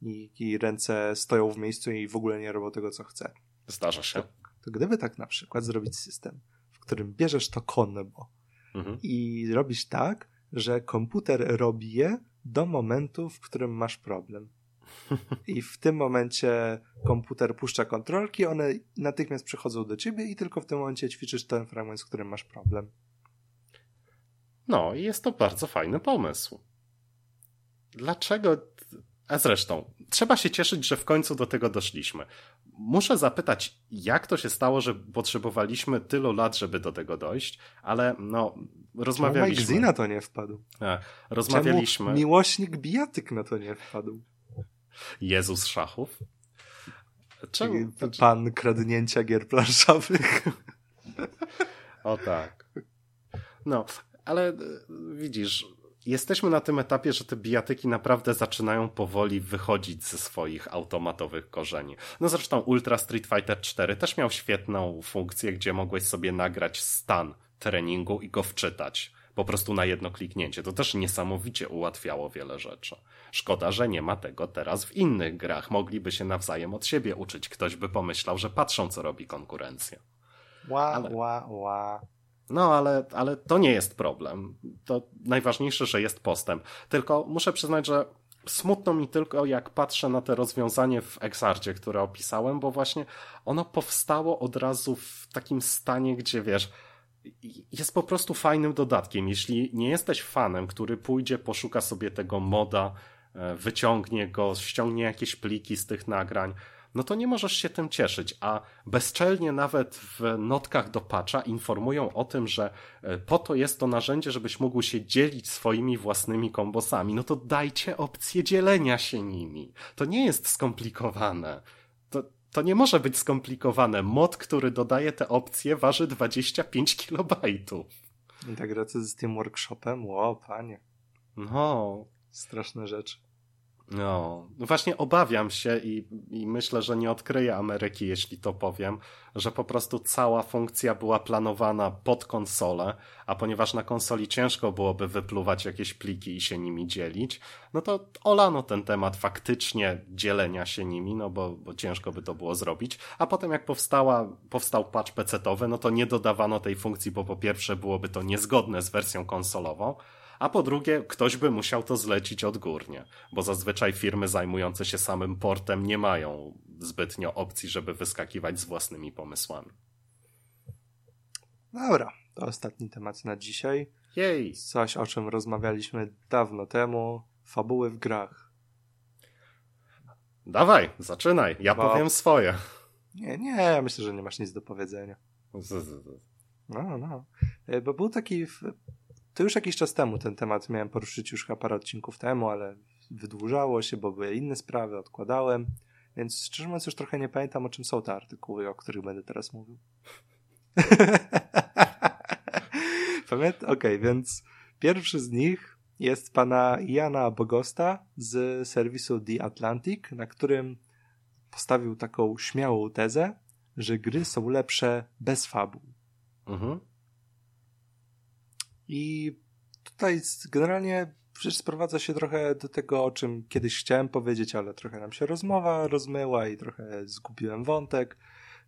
i, i ręce stoją w miejscu i w ogóle nie robią tego, co chcę. Zdarza się to gdyby tak na przykład zrobić system, w którym bierzesz to konbo mhm. i robisz tak, że komputer robi je do momentu, w którym masz problem. I w tym momencie komputer puszcza kontrolki, one natychmiast przychodzą do ciebie i tylko w tym momencie ćwiczysz ten fragment, z którym masz problem. No, i jest to bardzo fajny pomysł. Dlaczego a zresztą, trzeba się cieszyć, że w końcu do tego doszliśmy. Muszę zapytać, jak to się stało, że potrzebowaliśmy tylu lat, żeby do tego dojść, ale no, rozmawialiśmy. Czemu Mike na to nie wpadł? A, rozmawialiśmy. Czemu miłośnik bijatyk na to nie wpadł? Jezus szachów. Czemu? Pan kradnięcia gier planszowych. O tak. No, ale widzisz, jesteśmy na tym etapie, że te bijatyki naprawdę zaczynają powoli wychodzić ze swoich automatowych korzeni. No zresztą Ultra Street Fighter 4 też miał świetną funkcję, gdzie mogłeś sobie nagrać stan treningu i go wczytać. Po prostu na jedno kliknięcie. To też niesamowicie ułatwiało wiele rzeczy. Szkoda, że nie ma tego teraz w innych grach. Mogliby się nawzajem od siebie uczyć. Ktoś by pomyślał, że patrzą, co robi konkurencja. Ła, Ale... ła, ła. No, ale, ale to nie jest problem. To najważniejsze, że jest postęp. Tylko muszę przyznać, że smutno mi tylko, jak patrzę na te rozwiązanie w Exarcie, które opisałem, bo właśnie ono powstało od razu w takim stanie, gdzie wiesz, jest po prostu fajnym dodatkiem. Jeśli nie jesteś fanem, który pójdzie, poszuka sobie tego moda, e, wyciągnie go, ściągnie jakieś pliki z tych nagrań, no to nie możesz się tym cieszyć, a bezczelnie nawet w notkach do patcha informują o tym, że e, po to jest to narzędzie, żebyś mógł się dzielić swoimi własnymi kombosami. No to dajcie opcję dzielenia się nimi. To nie jest skomplikowane. To, to nie może być skomplikowane. Mod, który dodaje te opcje, waży 25 kilobajtów. Integracja z tym workshopem? Ło, panie. No. Straszne rzeczy. No, właśnie obawiam się i, i myślę, że nie odkryję Ameryki, jeśli to powiem, że po prostu cała funkcja była planowana pod konsolę, a ponieważ na konsoli ciężko byłoby wypluwać jakieś pliki i się nimi dzielić, no to olano ten temat faktycznie dzielenia się nimi, no bo, bo ciężko by to było zrobić, a potem jak powstała, powstał patch PC-towy, no to nie dodawano tej funkcji, bo po pierwsze byłoby to niezgodne z wersją konsolową, a po drugie ktoś by musiał to zlecić odgórnie, bo zazwyczaj firmy zajmujące się samym portem nie mają zbytnio opcji, żeby wyskakiwać z własnymi pomysłami. Dobra, to ostatni temat na dzisiaj. Jej! Coś, o czym rozmawialiśmy dawno temu. Fabuły w grach. Dawaj, zaczynaj. Ja bo... powiem swoje. Nie, nie, ja myślę, że nie masz nic do powiedzenia. No, no. E, bo był taki to już jakiś czas temu ten temat miałem poruszyć już chyba parę odcinków temu, ale wydłużało się, bo były inne sprawy, odkładałem. Więc szczerze mówiąc już trochę nie pamiętam, o czym są te artykuły, o których będę teraz mówił. [LAUGHS] Pamiętam? Okej, okay, więc pierwszy z nich jest pana Jana Bogosta z serwisu The Atlantic, na którym postawił taką śmiałą tezę, że gry są lepsze bez fabuł. Mhm. I tutaj generalnie rzecz sprowadza się trochę do tego, o czym kiedyś chciałem powiedzieć, ale trochę nam się rozmowa rozmyła i trochę zgubiłem wątek.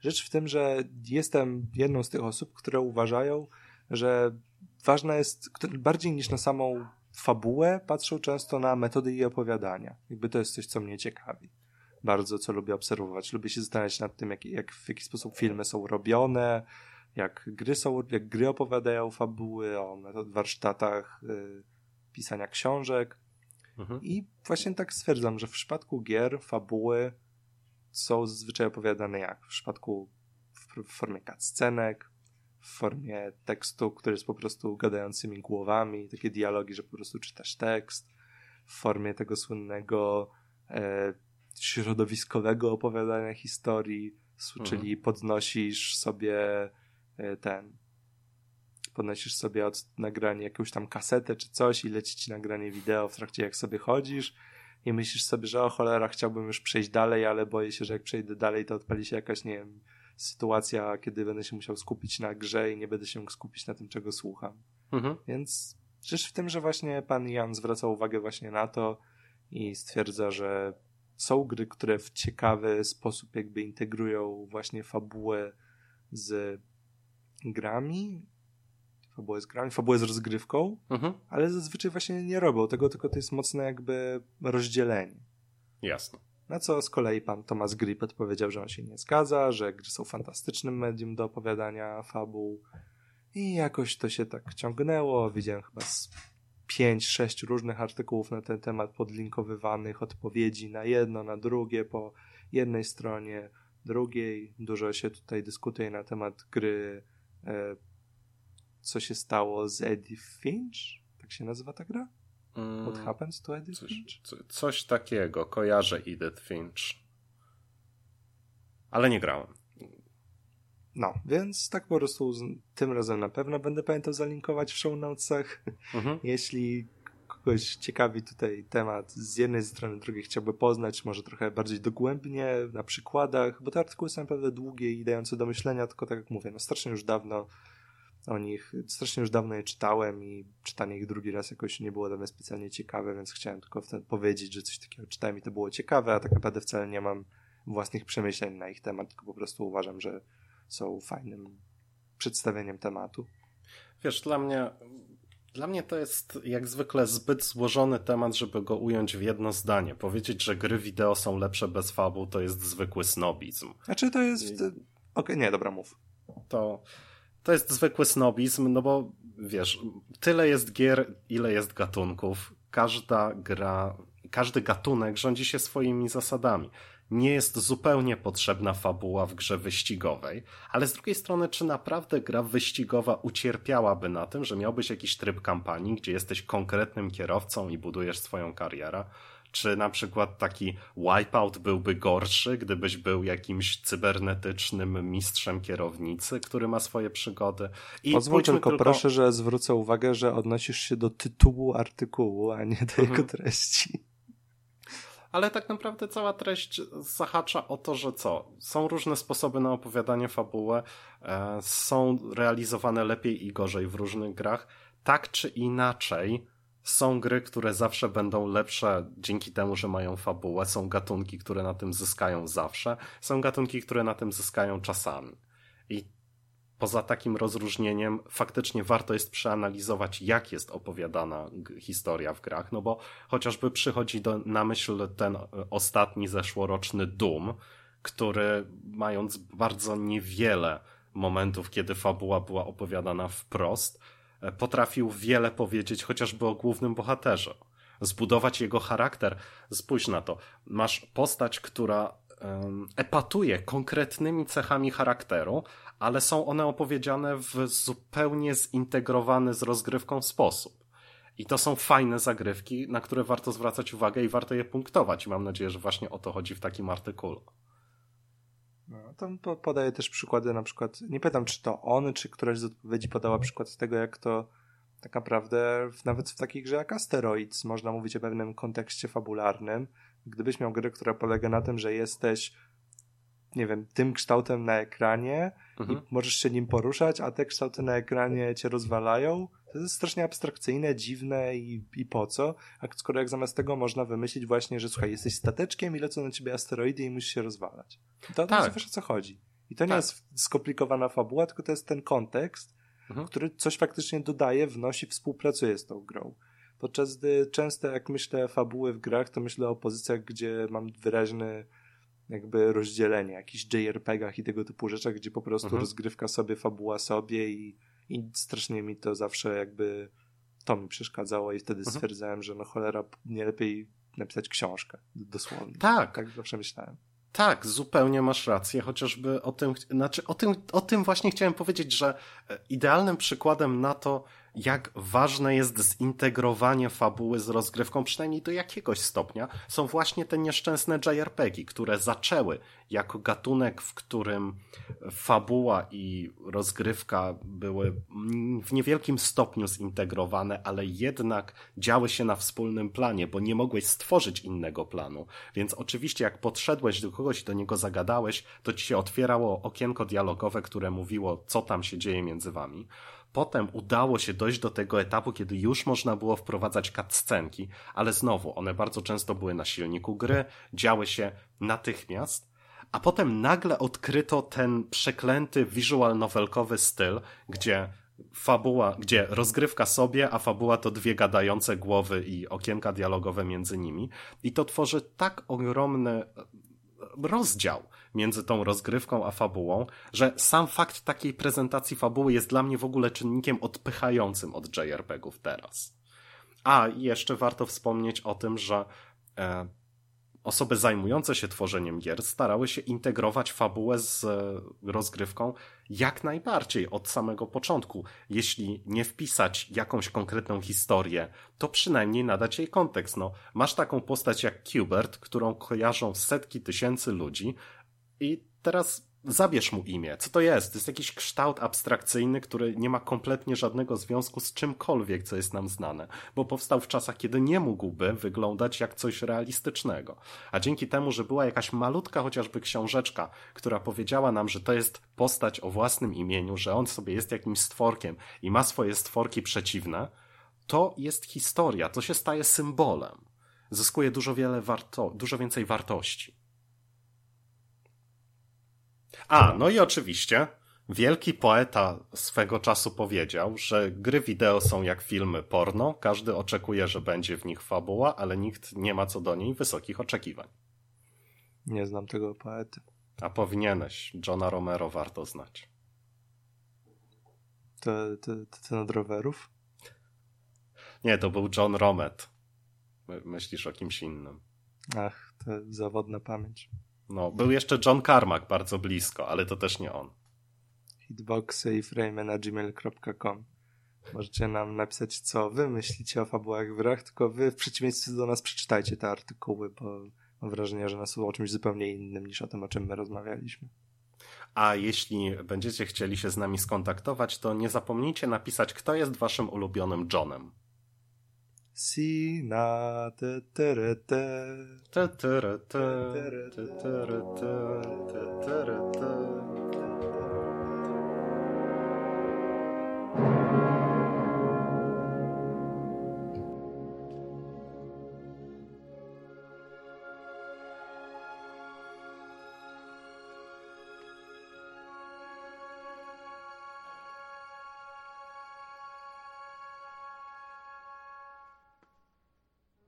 Rzecz w tym, że jestem jedną z tych osób, które uważają, że ważna jest, bardziej niż na samą fabułę, patrzą często na metody jej opowiadania. Jakby to jest coś, co mnie ciekawi. Bardzo, co lubię obserwować. Lubię się zastanawiać nad tym, jak, jak w jaki sposób filmy są robione, jak gry są, jak gry opowiadają fabuły, o warsztatach y, pisania książek. Mhm. I właśnie tak stwierdzam, że w przypadku gier fabuły są zazwyczaj opowiadane jak? W przypadku w, w formie cutscenek, w formie tekstu, który jest po prostu gadającymi głowami, takie dialogi, że po prostu czytasz tekst, w formie tego słynnego e, środowiskowego opowiadania historii, mhm. czyli podnosisz sobie ten podnosisz sobie od nagrania jakąś tam kasetę czy coś i leci ci nagranie wideo w trakcie jak sobie chodzisz i myślisz sobie, że o cholera, chciałbym już przejść dalej, ale boję się, że jak przejdę dalej, to odpali się jakaś, nie wiem, sytuacja, kiedy będę się musiał skupić na grze i nie będę się mógł skupić na tym, czego słucham. Mhm. Więc rzecz w tym, że właśnie pan Jan zwraca uwagę właśnie na to i stwierdza, że są gry, które w ciekawy sposób jakby integrują właśnie fabułę z grami, fabułę z grami, fabułę z rozgrywką, mhm. ale zazwyczaj właśnie nie robią tego, tylko to jest mocne jakby rozdzielenie. Jasne. Na co z kolei pan Thomas Grip odpowiedział, że on się nie zgadza, że gry są fantastycznym medium do opowiadania fabuł i jakoś to się tak ciągnęło. Widziałem chyba z pięć, sześć różnych artykułów na ten temat podlinkowywanych, odpowiedzi na jedno, na drugie, po jednej stronie, drugiej. Dużo się tutaj dyskutuje na temat gry co się stało z Eddie Finch? Tak się nazywa ta gra? Mm, What happens to Eddie coś, Finch? Co, coś takiego, kojarzę Edith Finch. Ale nie grałem. No, więc tak po prostu tym razem na pewno będę pamiętał zalinkować w show notesach. Mhm. [LAUGHS] Jeśli kogoś ciekawi tutaj temat z jednej strony, drugiej chciałby poznać, może trochę bardziej dogłębnie, na przykładach, bo te artykuły są naprawdę długie i dające do myślenia, tylko tak jak mówię, no strasznie już dawno o nich, strasznie już dawno je czytałem i czytanie ich drugi raz jakoś nie było dla mnie specjalnie ciekawe, więc chciałem tylko wtedy powiedzieć, że coś takiego czytałem i to było ciekawe, a tak naprawdę wcale nie mam własnych przemyśleń na ich temat, tylko po prostu uważam, że są fajnym przedstawieniem tematu. Wiesz, dla mnie dla mnie to jest jak zwykle zbyt złożony temat, żeby go ująć w jedno zdanie. Powiedzieć, że gry wideo są lepsze bez fabuł, to jest zwykły snobizm. Znaczy to jest... I... Okej, okay, nie, dobra, mów. To, to jest zwykły snobizm, no bo wiesz, tyle jest gier, ile jest gatunków. Każda gra, każdy gatunek rządzi się swoimi zasadami. Nie jest zupełnie potrzebna fabuła w grze wyścigowej, ale z drugiej strony, czy naprawdę gra wyścigowa ucierpiałaby na tym, że miałbyś jakiś tryb kampanii, gdzie jesteś konkretnym kierowcą i budujesz swoją karierę? Czy na przykład taki wipeout byłby gorszy, gdybyś był jakimś cybernetycznym mistrzem kierownicy, który ma swoje przygody? I Pozwól tylko, tylko, proszę, że zwrócę uwagę, że odnosisz się do tytułu artykułu, a nie do jego mhm. treści. Ale tak naprawdę cała treść zahacza o to, że co? Są różne sposoby na opowiadanie fabuły, e, są realizowane lepiej i gorzej w różnych grach. Tak czy inaczej, są gry, które zawsze będą lepsze dzięki temu, że mają fabułę. Są gatunki, które na tym zyskają zawsze. Są gatunki, które na tym zyskają czasami. I poza takim rozróżnieniem faktycznie warto jest przeanalizować, jak jest opowiadana historia w grach, no bo chociażby przychodzi do, na myśl ten ostatni zeszłoroczny Doom, który mając bardzo niewiele momentów, kiedy fabuła była opowiadana wprost, potrafił wiele powiedzieć chociażby o głównym bohaterze. Zbudować jego charakter. Spójrz na to. Masz postać, która epatuje konkretnymi cechami charakteru, ale są one opowiedziane w zupełnie zintegrowany z rozgrywką sposób. I to są fajne zagrywki, na które warto zwracać uwagę i warto je punktować. I mam nadzieję, że właśnie o to chodzi w takim artykule. No, tam podaje też przykłady, na przykład, nie pytam, czy to on, czy któraś z odpowiedzi podała przykład tego, jak to tak naprawdę w, nawet w takiej grze jak Asteroids można mówić o pewnym kontekście fabularnym. Gdybyś miał grę, która polega na tym, że jesteś nie wiem, tym kształtem na ekranie mhm. i możesz się nim poruszać, a te kształty na ekranie cię rozwalają, to jest strasznie abstrakcyjne, dziwne i, i po co? A skoro jak zamiast tego można wymyślić właśnie, że słuchaj, jesteś stateczkiem i lecą na ciebie asteroidy i musisz się rozwalać. To, tak. to wiesz o co chodzi. I to nie tak. jest skomplikowana fabuła, tylko to jest ten kontekst, mhm. który coś faktycznie dodaje, wnosi, współpracuje z tą grą. Podczas gdy często jak myślę fabuły w grach, to myślę o pozycjach, gdzie mam wyraźny jakby rozdzielenie, jakichś JRPGach i tego typu rzeczach, gdzie po prostu mhm. rozgrywka sobie, fabuła sobie i, i strasznie mi to zawsze jakby to mi przeszkadzało i wtedy mhm. stwierdzałem, że no cholera, nie lepiej napisać książkę, dosłownie. Tak. Tak zawsze myślałem. Tak, zupełnie masz rację, chociażby o tym, znaczy o tym, o tym właśnie chciałem powiedzieć, że e, idealnym przykładem na to, jak ważne jest zintegrowanie fabuły z rozgrywką, przynajmniej do jakiegoś stopnia, są właśnie te nieszczęsne JRPG, które zaczęły jako gatunek, w którym fabuła i rozgrywka były w niewielkim stopniu zintegrowane, ale jednak działy się na wspólnym planie, bo nie mogłeś stworzyć innego planu. Więc oczywiście, jak podszedłeś do kogoś i do niego zagadałeś, to ci się otwierało okienko dialogowe, które mówiło, co tam się dzieje między wami. Potem udało się dojść do tego etapu, kiedy już można było wprowadzać cutscenki, ale znowu one bardzo często były na silniku gry, działy się natychmiast, a potem nagle odkryto ten przeklęty visual novelkowy styl, gdzie fabuła, gdzie rozgrywka sobie, a fabuła to dwie gadające głowy i okienka dialogowe między nimi. I to tworzy tak ogromny rozdział między tą rozgrywką a fabułą, że sam fakt takiej prezentacji fabuły jest dla mnie w ogóle czynnikiem odpychającym od JRPG-ów teraz. A jeszcze warto wspomnieć o tym, że e, osoby zajmujące się tworzeniem gier starały się integrować fabułę z e, rozgrywką jak najbardziej od samego początku. Jeśli nie wpisać jakąś konkretną historię, to przynajmniej nadać jej kontekst. No, masz taką postać jak Qbert, którą kojarzą setki tysięcy ludzi i teraz zabierz mu imię. Co to jest? To jest jakiś kształt abstrakcyjny, który nie ma kompletnie żadnego związku z czymkolwiek, co jest nam znane, bo powstał w czasach, kiedy nie mógłby wyglądać jak coś realistycznego. A dzięki temu, że była jakaś malutka chociażby książeczka, która powiedziała nam, że to jest postać o własnym imieniu, że on sobie jest jakimś stworkiem i ma swoje stworki przeciwne, to jest historia, to się staje symbolem. Zyskuje dużo wiele warto, dużo więcej wartości. A, no i oczywiście wielki poeta swego czasu powiedział, że gry wideo są jak filmy porno, każdy oczekuje, że będzie w nich fabuła, ale nikt nie ma co do niej wysokich oczekiwań. Nie znam tego poety. A powinieneś. Johna Romero warto znać. To, to, to ten od rowerów? Nie, to był John Romet. Myślisz o kimś innym. Ach, to zawodna pamięć. No, był jeszcze John Carmack bardzo blisko, ale to też nie on. Hitboxy i frame na gmail.com Możecie nam napisać, co wy myślicie o fabułach w grach, tylko wy w przeciwieństwie do nas przeczytajcie te artykuły, bo mam wrażenie, że nas o czymś zupełnie innym niż o tym, o czym my rozmawialiśmy. A jeśli będziecie chcieli się z nami skontaktować, to nie zapomnijcie napisać, kto jest waszym ulubionym Johnem. Si na te tere